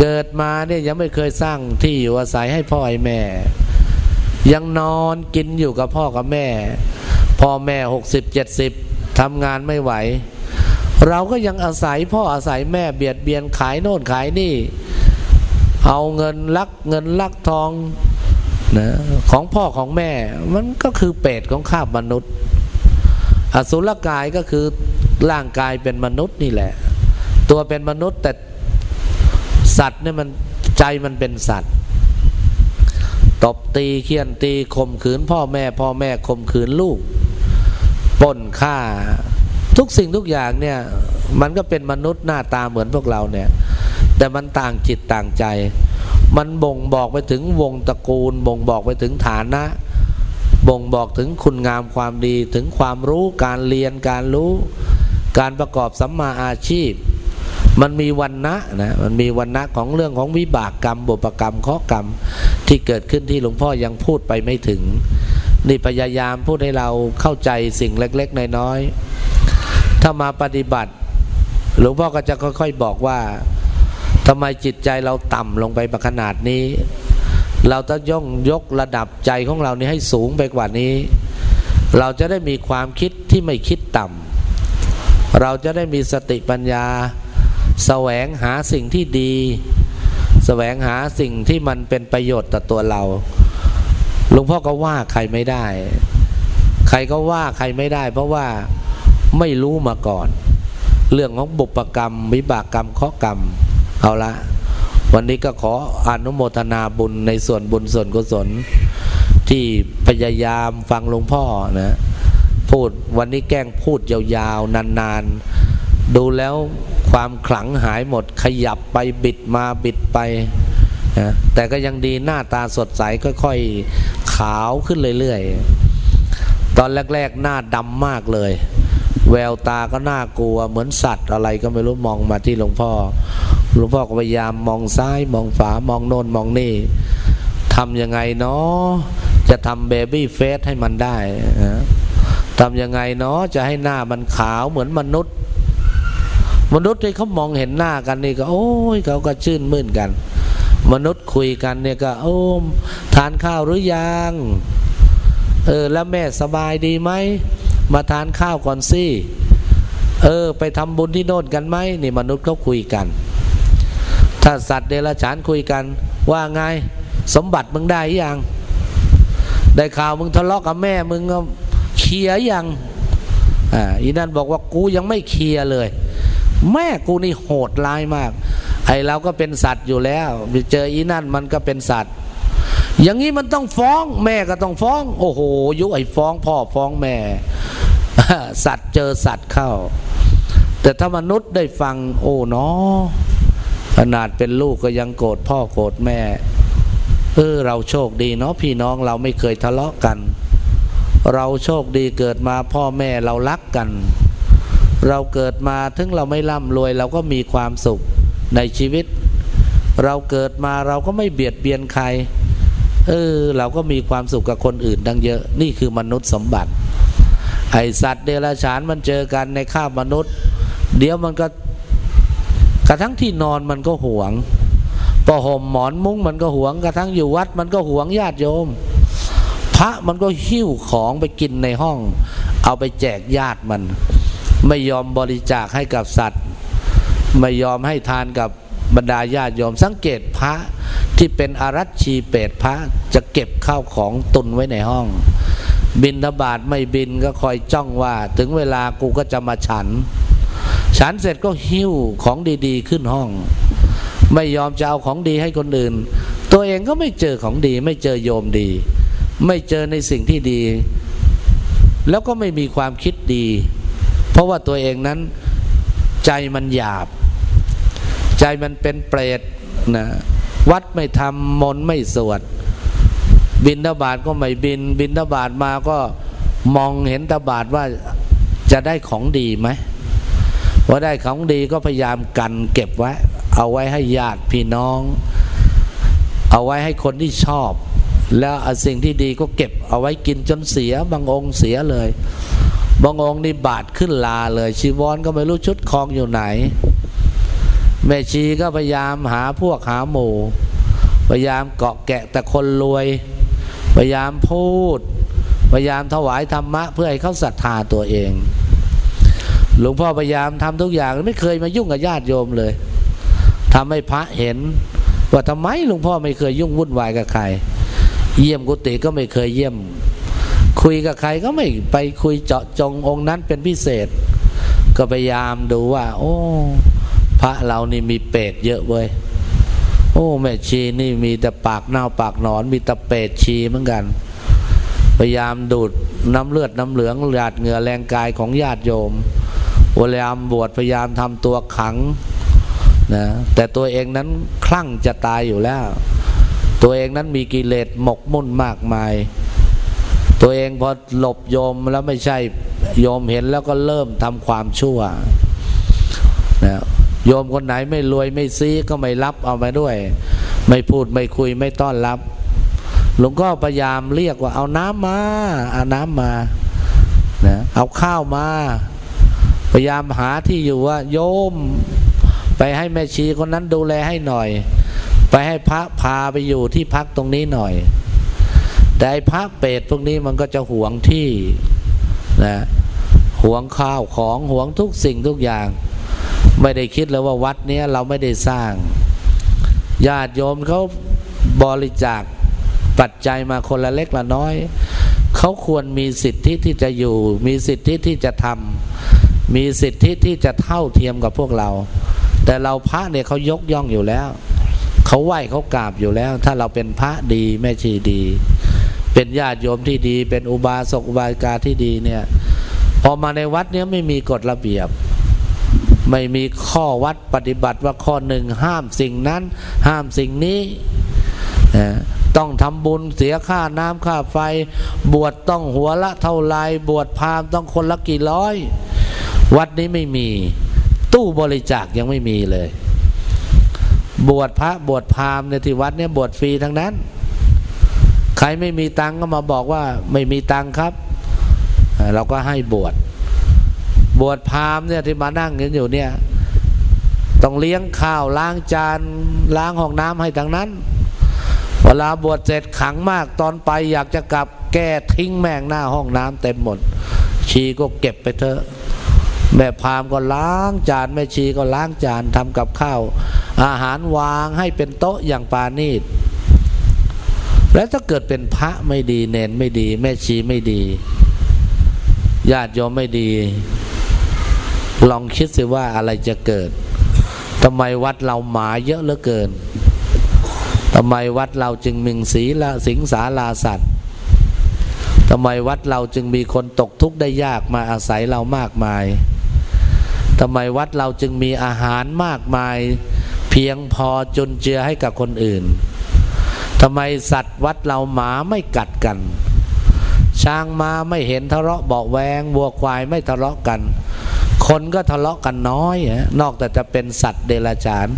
เกิดมาเนี่ยยังไม่เคยสร้างที่อยู่อาศัยให้พ่อให้แม่ ยังนอนกินอยู่กับพ่อกับแม่ พ่อแม่หกสิบเจ็ดสิบทำงานไม่ไหว เราก็ยังอาศัยพ่ออาศัยแม่เบียดเบียนขายโน่นขายนี่ เอาเงินลักเงินลักทองนะของพ่อของแม่มันก็คือเปรตของข้าบมนุษย์ อสุรกายก็คือร่างกายเป็นมนุษย์นี่แหละ ตัวเป็นมนุษย์แต่สัตว์เนี่ยมันใจมันเป็นสัตว์ ตบตีเคี่ยนตีข่มขืนพ่อแม่พ่อแม่ข่มขืนลูกปล้นฆ่า ทุกสิ่งทุกอย่างเนี่ย มันก็เป็นมนุษย์หน้าตาเหมือนพวกเราเนี่ย แต่มันต่างจิตต่างใจ มันบ่งบอกไปถึงวงตระกูล บ่งบอกไปถึงฐานะ บ่งบอกถึงคุณงามความดีถึงความรู้การเรียนการรู้ การประกอบสัมมาอาชีพ มันมีวันนะนะมันมีวันนะของเรื่องของวิบากกรรมบุปกรรมข้อกรรมที่เกิดขึ้นที่หลวงพ่อยังพูดไปไม่ถึง นี่พยายามพูดให้เราเข้าใจสิ่งเล็กๆน้อยๆถ้ามาปฏิบัติ หลวงพ่อก็จะค่อยๆบอกว่าทำไมจิตใจเราต่ำลงไปขนาดนี้ เราต้องย่องยกระดับใจของเรานี้ให้สูงไปกว่านี้ เราจะได้มีความคิดที่ไม่คิดต่ำเราจะได้มีสติปัญญา แสวงหาสิ่งที่ดี แสวงหาสิ่งที่มันเป็นประโยชน์ต่อตัวเราหลวงพ่อก็ว่าใครไม่ได้ ใครก็ว่าใครไม่ได้ เพราะว่าไม่รู้มาก่อน เรื่องของบุปกรรม วิบากกรรมข้อกรรม เอาละ วันนี้ก็ขออนุโมทนาบุญในส่วนบุญส่วนกุศล ที่พยายามฟังหลวงพ่อนะพูดวันนี้แกล้งพูดยาวๆ นานๆ ดูแล้วความขลังหายหมดขยับไปบิดมาบิดไปนะแต่ก็ยังดีหน้าตาสดใสค่อยๆ ขาวขึ้นเรื่อยๆ ตอนแรกๆ หน้าดำมากเลย แววตาก็น่ากลัวเหมือนสัตว์อะไรก็ไม่รู้มองมาที่หลวงพ่อ หลวงพ่อก็พยายามมองซ้ายมองฝามองโน่นมองนี่ทำยังไงเนาะจะทำเบบี้เฟสให้มันได้ทำยังไงเนาะจะให้หน้ามันขาวเหมือนมนุษย์ มนุษย์ที่เขามองเห็นหน้ากันนี่ก็ โอ้ยเขาก็ชื่นมื่นกัน มนุษย์คุยกันเนี่ยก็ โอ้มทานข้าวหรือยังเออแล้วแม่สบายดีไหมมาทานข้าวก่อนสิเออ ไปทำบุญที่โน่นกันไหมนี่มนุษย์เขาคุยกัน ถ้าสัตว์เดรัจฉานคุยกัน ว่าไงสมบัติมึงได้ยังได้ข่าวมึงทะเลาะกับแม่มึงก็เคลียยังอ่าอีนั่นบอกว่ากูยังไม่เคลียเลย แม่กูนี่โหดร้ายมาก ไอเราก็เป็นสัตว์อยู่แล้วไปเจออีนั่นมันก็เป็นสัตว์ อย่างนี้มันต้องฟ้องแม่ก็ต้องฟ้อง โอ้โหยุไอฟ้องพ่อฟ้องแม่ สัตว์เจอสัตว์เข้า แต่ถ้ามนุษย์ได้ฟังโอ้เนาะ ขนาดเป็นลูกก็ยังโกรธพ่อโกรธแม่ เออเราโชคดีเนาะพี่น้องเราไม่เคยทะเลาะกัน เราโชคดีเกิดมาพ่อแม่เรารักกัน เราเกิดมาถึงเราไม่ร่ำรวยเราก็มีความสุขในชีวิต เราเกิดมาเราก็ไม่เบียดเบียนใคร เออเราก็มีความสุขกับคนอื่นดังเยอะ นี่คือมนุษย์สมบัติไอสัตว์เดรัจฉานมันเจอกันในข้ามนุษย์ เดี๋ยวมันก็ กระทั่งที่นอนมันก็หวงปะห่มหมอนมุ้งมันก็หวง กระทั่งอยู่วัดมันก็หวงญาติโยม พระมันก็หิ้วของไปกินในห้อง เอาไปแจกญาติมัน ไม่ยอมบริจาคให้กับสัตว์ ไม่ยอมให้ทานกับบรรดาญาติโยมสังเกตพระที่เป็นอารัชชีเปรตพระจะเก็บข้าวของตุนไว้ในห้อง บินทบาทไม่บินก็คอยจ้องว่า ถึงเวลากูก็จะมาฉัน ฉันเสร็จก็หิ้วของดีๆ ขึ้นห้อง ไม่ยอมจะเอาของดีให้คนอื่น ตัวเองก็ไม่เจอของดี ไม่เจอโยมดี ไม่เจอในสิ่งที่ดี แล้วก็ไม่มีความคิดดี เพราะว่าตัวเองนั้นใจมันหยาบ ใจมันเป็นเปรตนะวัดไม่ทำมนต์ไม่สวด บินทบาทก็ไม่บิน บินทบาทมาก็มองเห็นตบาทว่าจะได้ของดีไหม ว่าได้ของดีก็พยายามกันเก็บไว้ เอาไว้ให้ญาติพี่น้อง เอาไว้ให้คนที่ชอบ แล้วสิ่งที่ดีก็เก็บเอาไว้กินจนเสียบางองค์เสียเลย บางองค์นี่บาดขึ้นลาเลย ชีวรก็ไม่รู้ชุดคลองอยู่ไหน แม่ชีก็พยายามหาพวกหาหมู่ พยายามเกาะแกะแต่คนรวย พยายามพูด พยายามถวายธรรมะเพื่อให้เขาศรัทธาตัวเอง หลวงพ่อพยายามทำทุกอย่างไม่เคยมายุ่งกับญาติโยมเลยทำให้พระเห็น ว่าทำไมหลวงพ่อไม่เคยยุ่งวุ่นวายกับใคร เยี่ยมกุฏิก็ไม่เคยเยี่ยม คุยกับใครก็ไม่ไปคุยเจาะจงองค์นั้นเป็นพิเศษ ก็พยายามดูว่า โอ้พระเรานี่มีเปรตเยอะเว้ยโอ้แม่ชีนี่มีแต่ปากเน่าปากหนอน มีแต่เปรตชีเหมือนกัน พยายามดูดน้ำเลือดน้ำเหลืองหยาดเหงื่อแรงกายของญาติโยม พยายามบวชพยายามทำตัวขังนะแต่ตัวเองนั้นคลั่งจะตายอยู่แล้ว ตัวเองนั้นมีกิเลสหมกมุ่นมากมาย ตัวเองพอหลบโยมแล้วไม่ใช่โยมเห็นแล้วก็เริ่มทำความชั่วนะโยมคนไหนไม่รวยไม่ซีก็ไม่รับเอามาด้วย ไม่พูดไม่คุยไม่ต้อนรับ หลวงก็พยายามเรียกว่าเอาน้ำมาเอาน้ำมานะเอาข้าวมา ยายามหาที่อยู่ว่า โยมไปให้แม่ชีคนนั้นดูแลให้หน่อย ไปให้พระพาไปอยู่ที่พักตรงนี้หน่อย แต่พระเปรตพวกนี้มันก็จะหวงที่นะหวงข้าวของหวงทุกสิ่งทุกอย่าง ไม่ได้คิดเลยว่าวัดนี้เราไม่ได้สร้าง ญาติโยมเขาบริจาคปัจจัยมาคนละเล็กละน้อย เขาควรมีสิทธิที่จะอยู่ มีสิทธิที่จะทำ มีสิทธิที่จะเท่าเทียมกับพวกเรา แต่เราพระเนี่ยเขายกย่องอยู่แล้ว เขาไหว้เขากราบอยู่แล้ว ถ้าเราเป็นพระดีแม่ชีดี เป็นญาติโยมที่ดี เป็นอุบาสกอุบาสิกาที่ดีเนี่ย พอมาในวัดเนี้ยไม่มีกฎระเบียบ ไม่มีข้อวัดปฏิบัติว่าข้อหนึ่งห้ามสิ่งนั้น ห้ามสิ่งนี้ต้องทำบุญเสียค่าน้ำค่าไฟ บวชต้องหัวละเท่าไรบวชพามต้องคนละกี่ร้อย วัดนี้ไม่มี ตู้บริจาคยังไม่มีเลย บวชพระบวชพามในที่วัดเนี่ยบวชฟรีทั้งนั้น ใครไม่มีตังก็มาบอกว่าไม่มีตังครับ เราก็ให้บวชบวชพามเนี่ยที่มานั่งกันอยู่เนี่ยต้องเลี้ยงข้าวล้างจานล้างห้องน้ำให้ทั้งนั้น เวลาบวชเสร็จขังมากตอนไปอยากจะกลับแก้ทิ้งแม่งหน้าห้องน้ำเต็มหมด ชีก็เก็บไปเถอะ แม่พามก็ล้างจานแม่ชีก็ล้างจานทำกับข้าว อาหารวางให้เป็นโต๊ะอย่างปานีตแล้วถ้าเกิดเป็นพระไม่ดีเนนไม่ดี แม่ชีไม่ดี ญาติโยมไม่ดี ลองคิดสิว่าอะไรจะเกิดทำไมวัดเราหมาเยอะเหลือเกินทำไมวัดเราจึงมีสีละสิงสาลาสัตว์ทำไมวัดเราจึงมีคนตกทุกข์ได้ยากมาอาศัยเรามากมาย ทำไมวัดเราจึงมีอาหารมากมาย เพียงพอจนเจือให้กับคนอื่นทำไมสัตว์วัดเราหมาไม่กัดกัน ช้างมาไม่เห็นทะเลาะเบาแวงวัวควายไม่ทะเลาะกัน คนก็ทะเลาะกันน้อย นอกแต่จะเป็นสัตว์เดรัจฉาน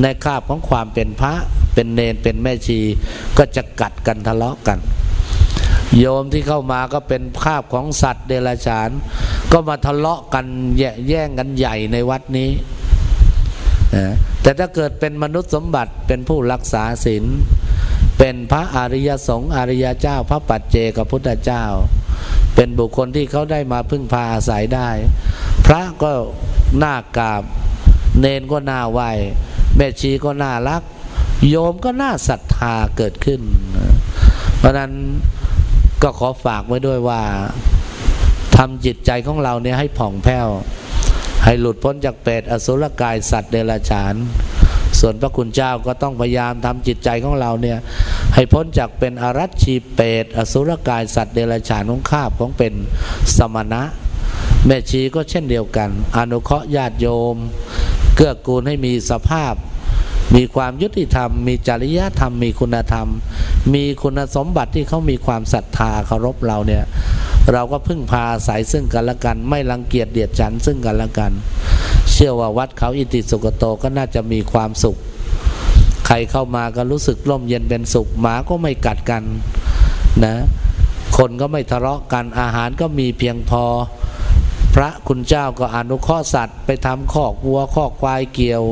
ในคาบของความเป็นพระเป็นเนนเป็นแม่ชี ก็จะกัดกันทะเลาะกัน โยมที่เข้ามาก็เป็นภาพของสัตว์เดรัจฉาน ก็มาทะเลาะกันแย่งกันใหญ่ในวัดนี้ แต่ถ้าเกิดเป็นมนุษย์สมบัติเป็นผู้รักษาศีลเป็นพระอริยสงฆ์อริยเจ้า พระปัจเจกพุทธเจ้า เป็นบุคคลที่เขาได้มาพึ่งพาอาศัยได้ พระก็น่ากราบ เนนก็น่าไหวแม่ชีก็น่ารัก โยมก็น่าศรัทธาเกิดขึ้น เพราะนั้นก็ขอฝากไว้ด้วยว่า ทำจิตใจของเราเนี่ยให้ผ่องแผ้ว ให้หลุดพ้นจากเปรตอสุรกายสัตว์เดรัจฉาน ส่วนพระคุณเจ้าก็ต้องพยายามทำจิตใจของเราเนี่ยให้พ้นจากเป็นอรัชชีเปรตอสุรกายสัตว์เดรัจฉานของข้าบของเป็นสมณะ แม่ชีก็เช่นเดียวกัน อนุเคราะห์ญาติโยม เกื้อกูลให้มีสภาพมีความยุติธรรม มีจริยธรรม มีคุณธรรม มีคุณสมบัติที่เขามีความศรัทธาเคารพเราเนี่ย เราก็พึ่งพาสายซึ่งกันและกัน ไม่รังเกียจเดียดฉันซึ่งกันและกัน เชื่อว่าวัดเขาอิติสุกโตก็น่าจะมีความสุข ใครเข้ามาก็รู้สึกร่มเย็นเป็นสุขหมาก็ไม่กัดกันนะคนก็ไม่ทะเลาะกันอาหารก็มีเพียงพอ พระคุณเจ้าก็อนุเคราะห์สัตว์ ไปทำคอกวัวคอกควายเกี่ยว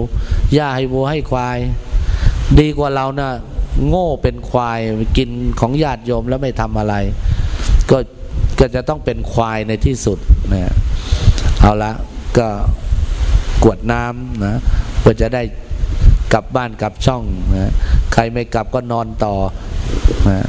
หญ้าให้วัวให้ควาย ดีกว่าเรานะ่ะโง่เป็นควายกินของญาติโยมแล้วไม่ทำอะไร ก็ ก็จะต้องเป็นควายในที่สุดนะเอาละก็กวดน้ำนะเพื่อจะได้กลับบ้านกลับช่องนะใครไม่กลับก็นอนต่อนะ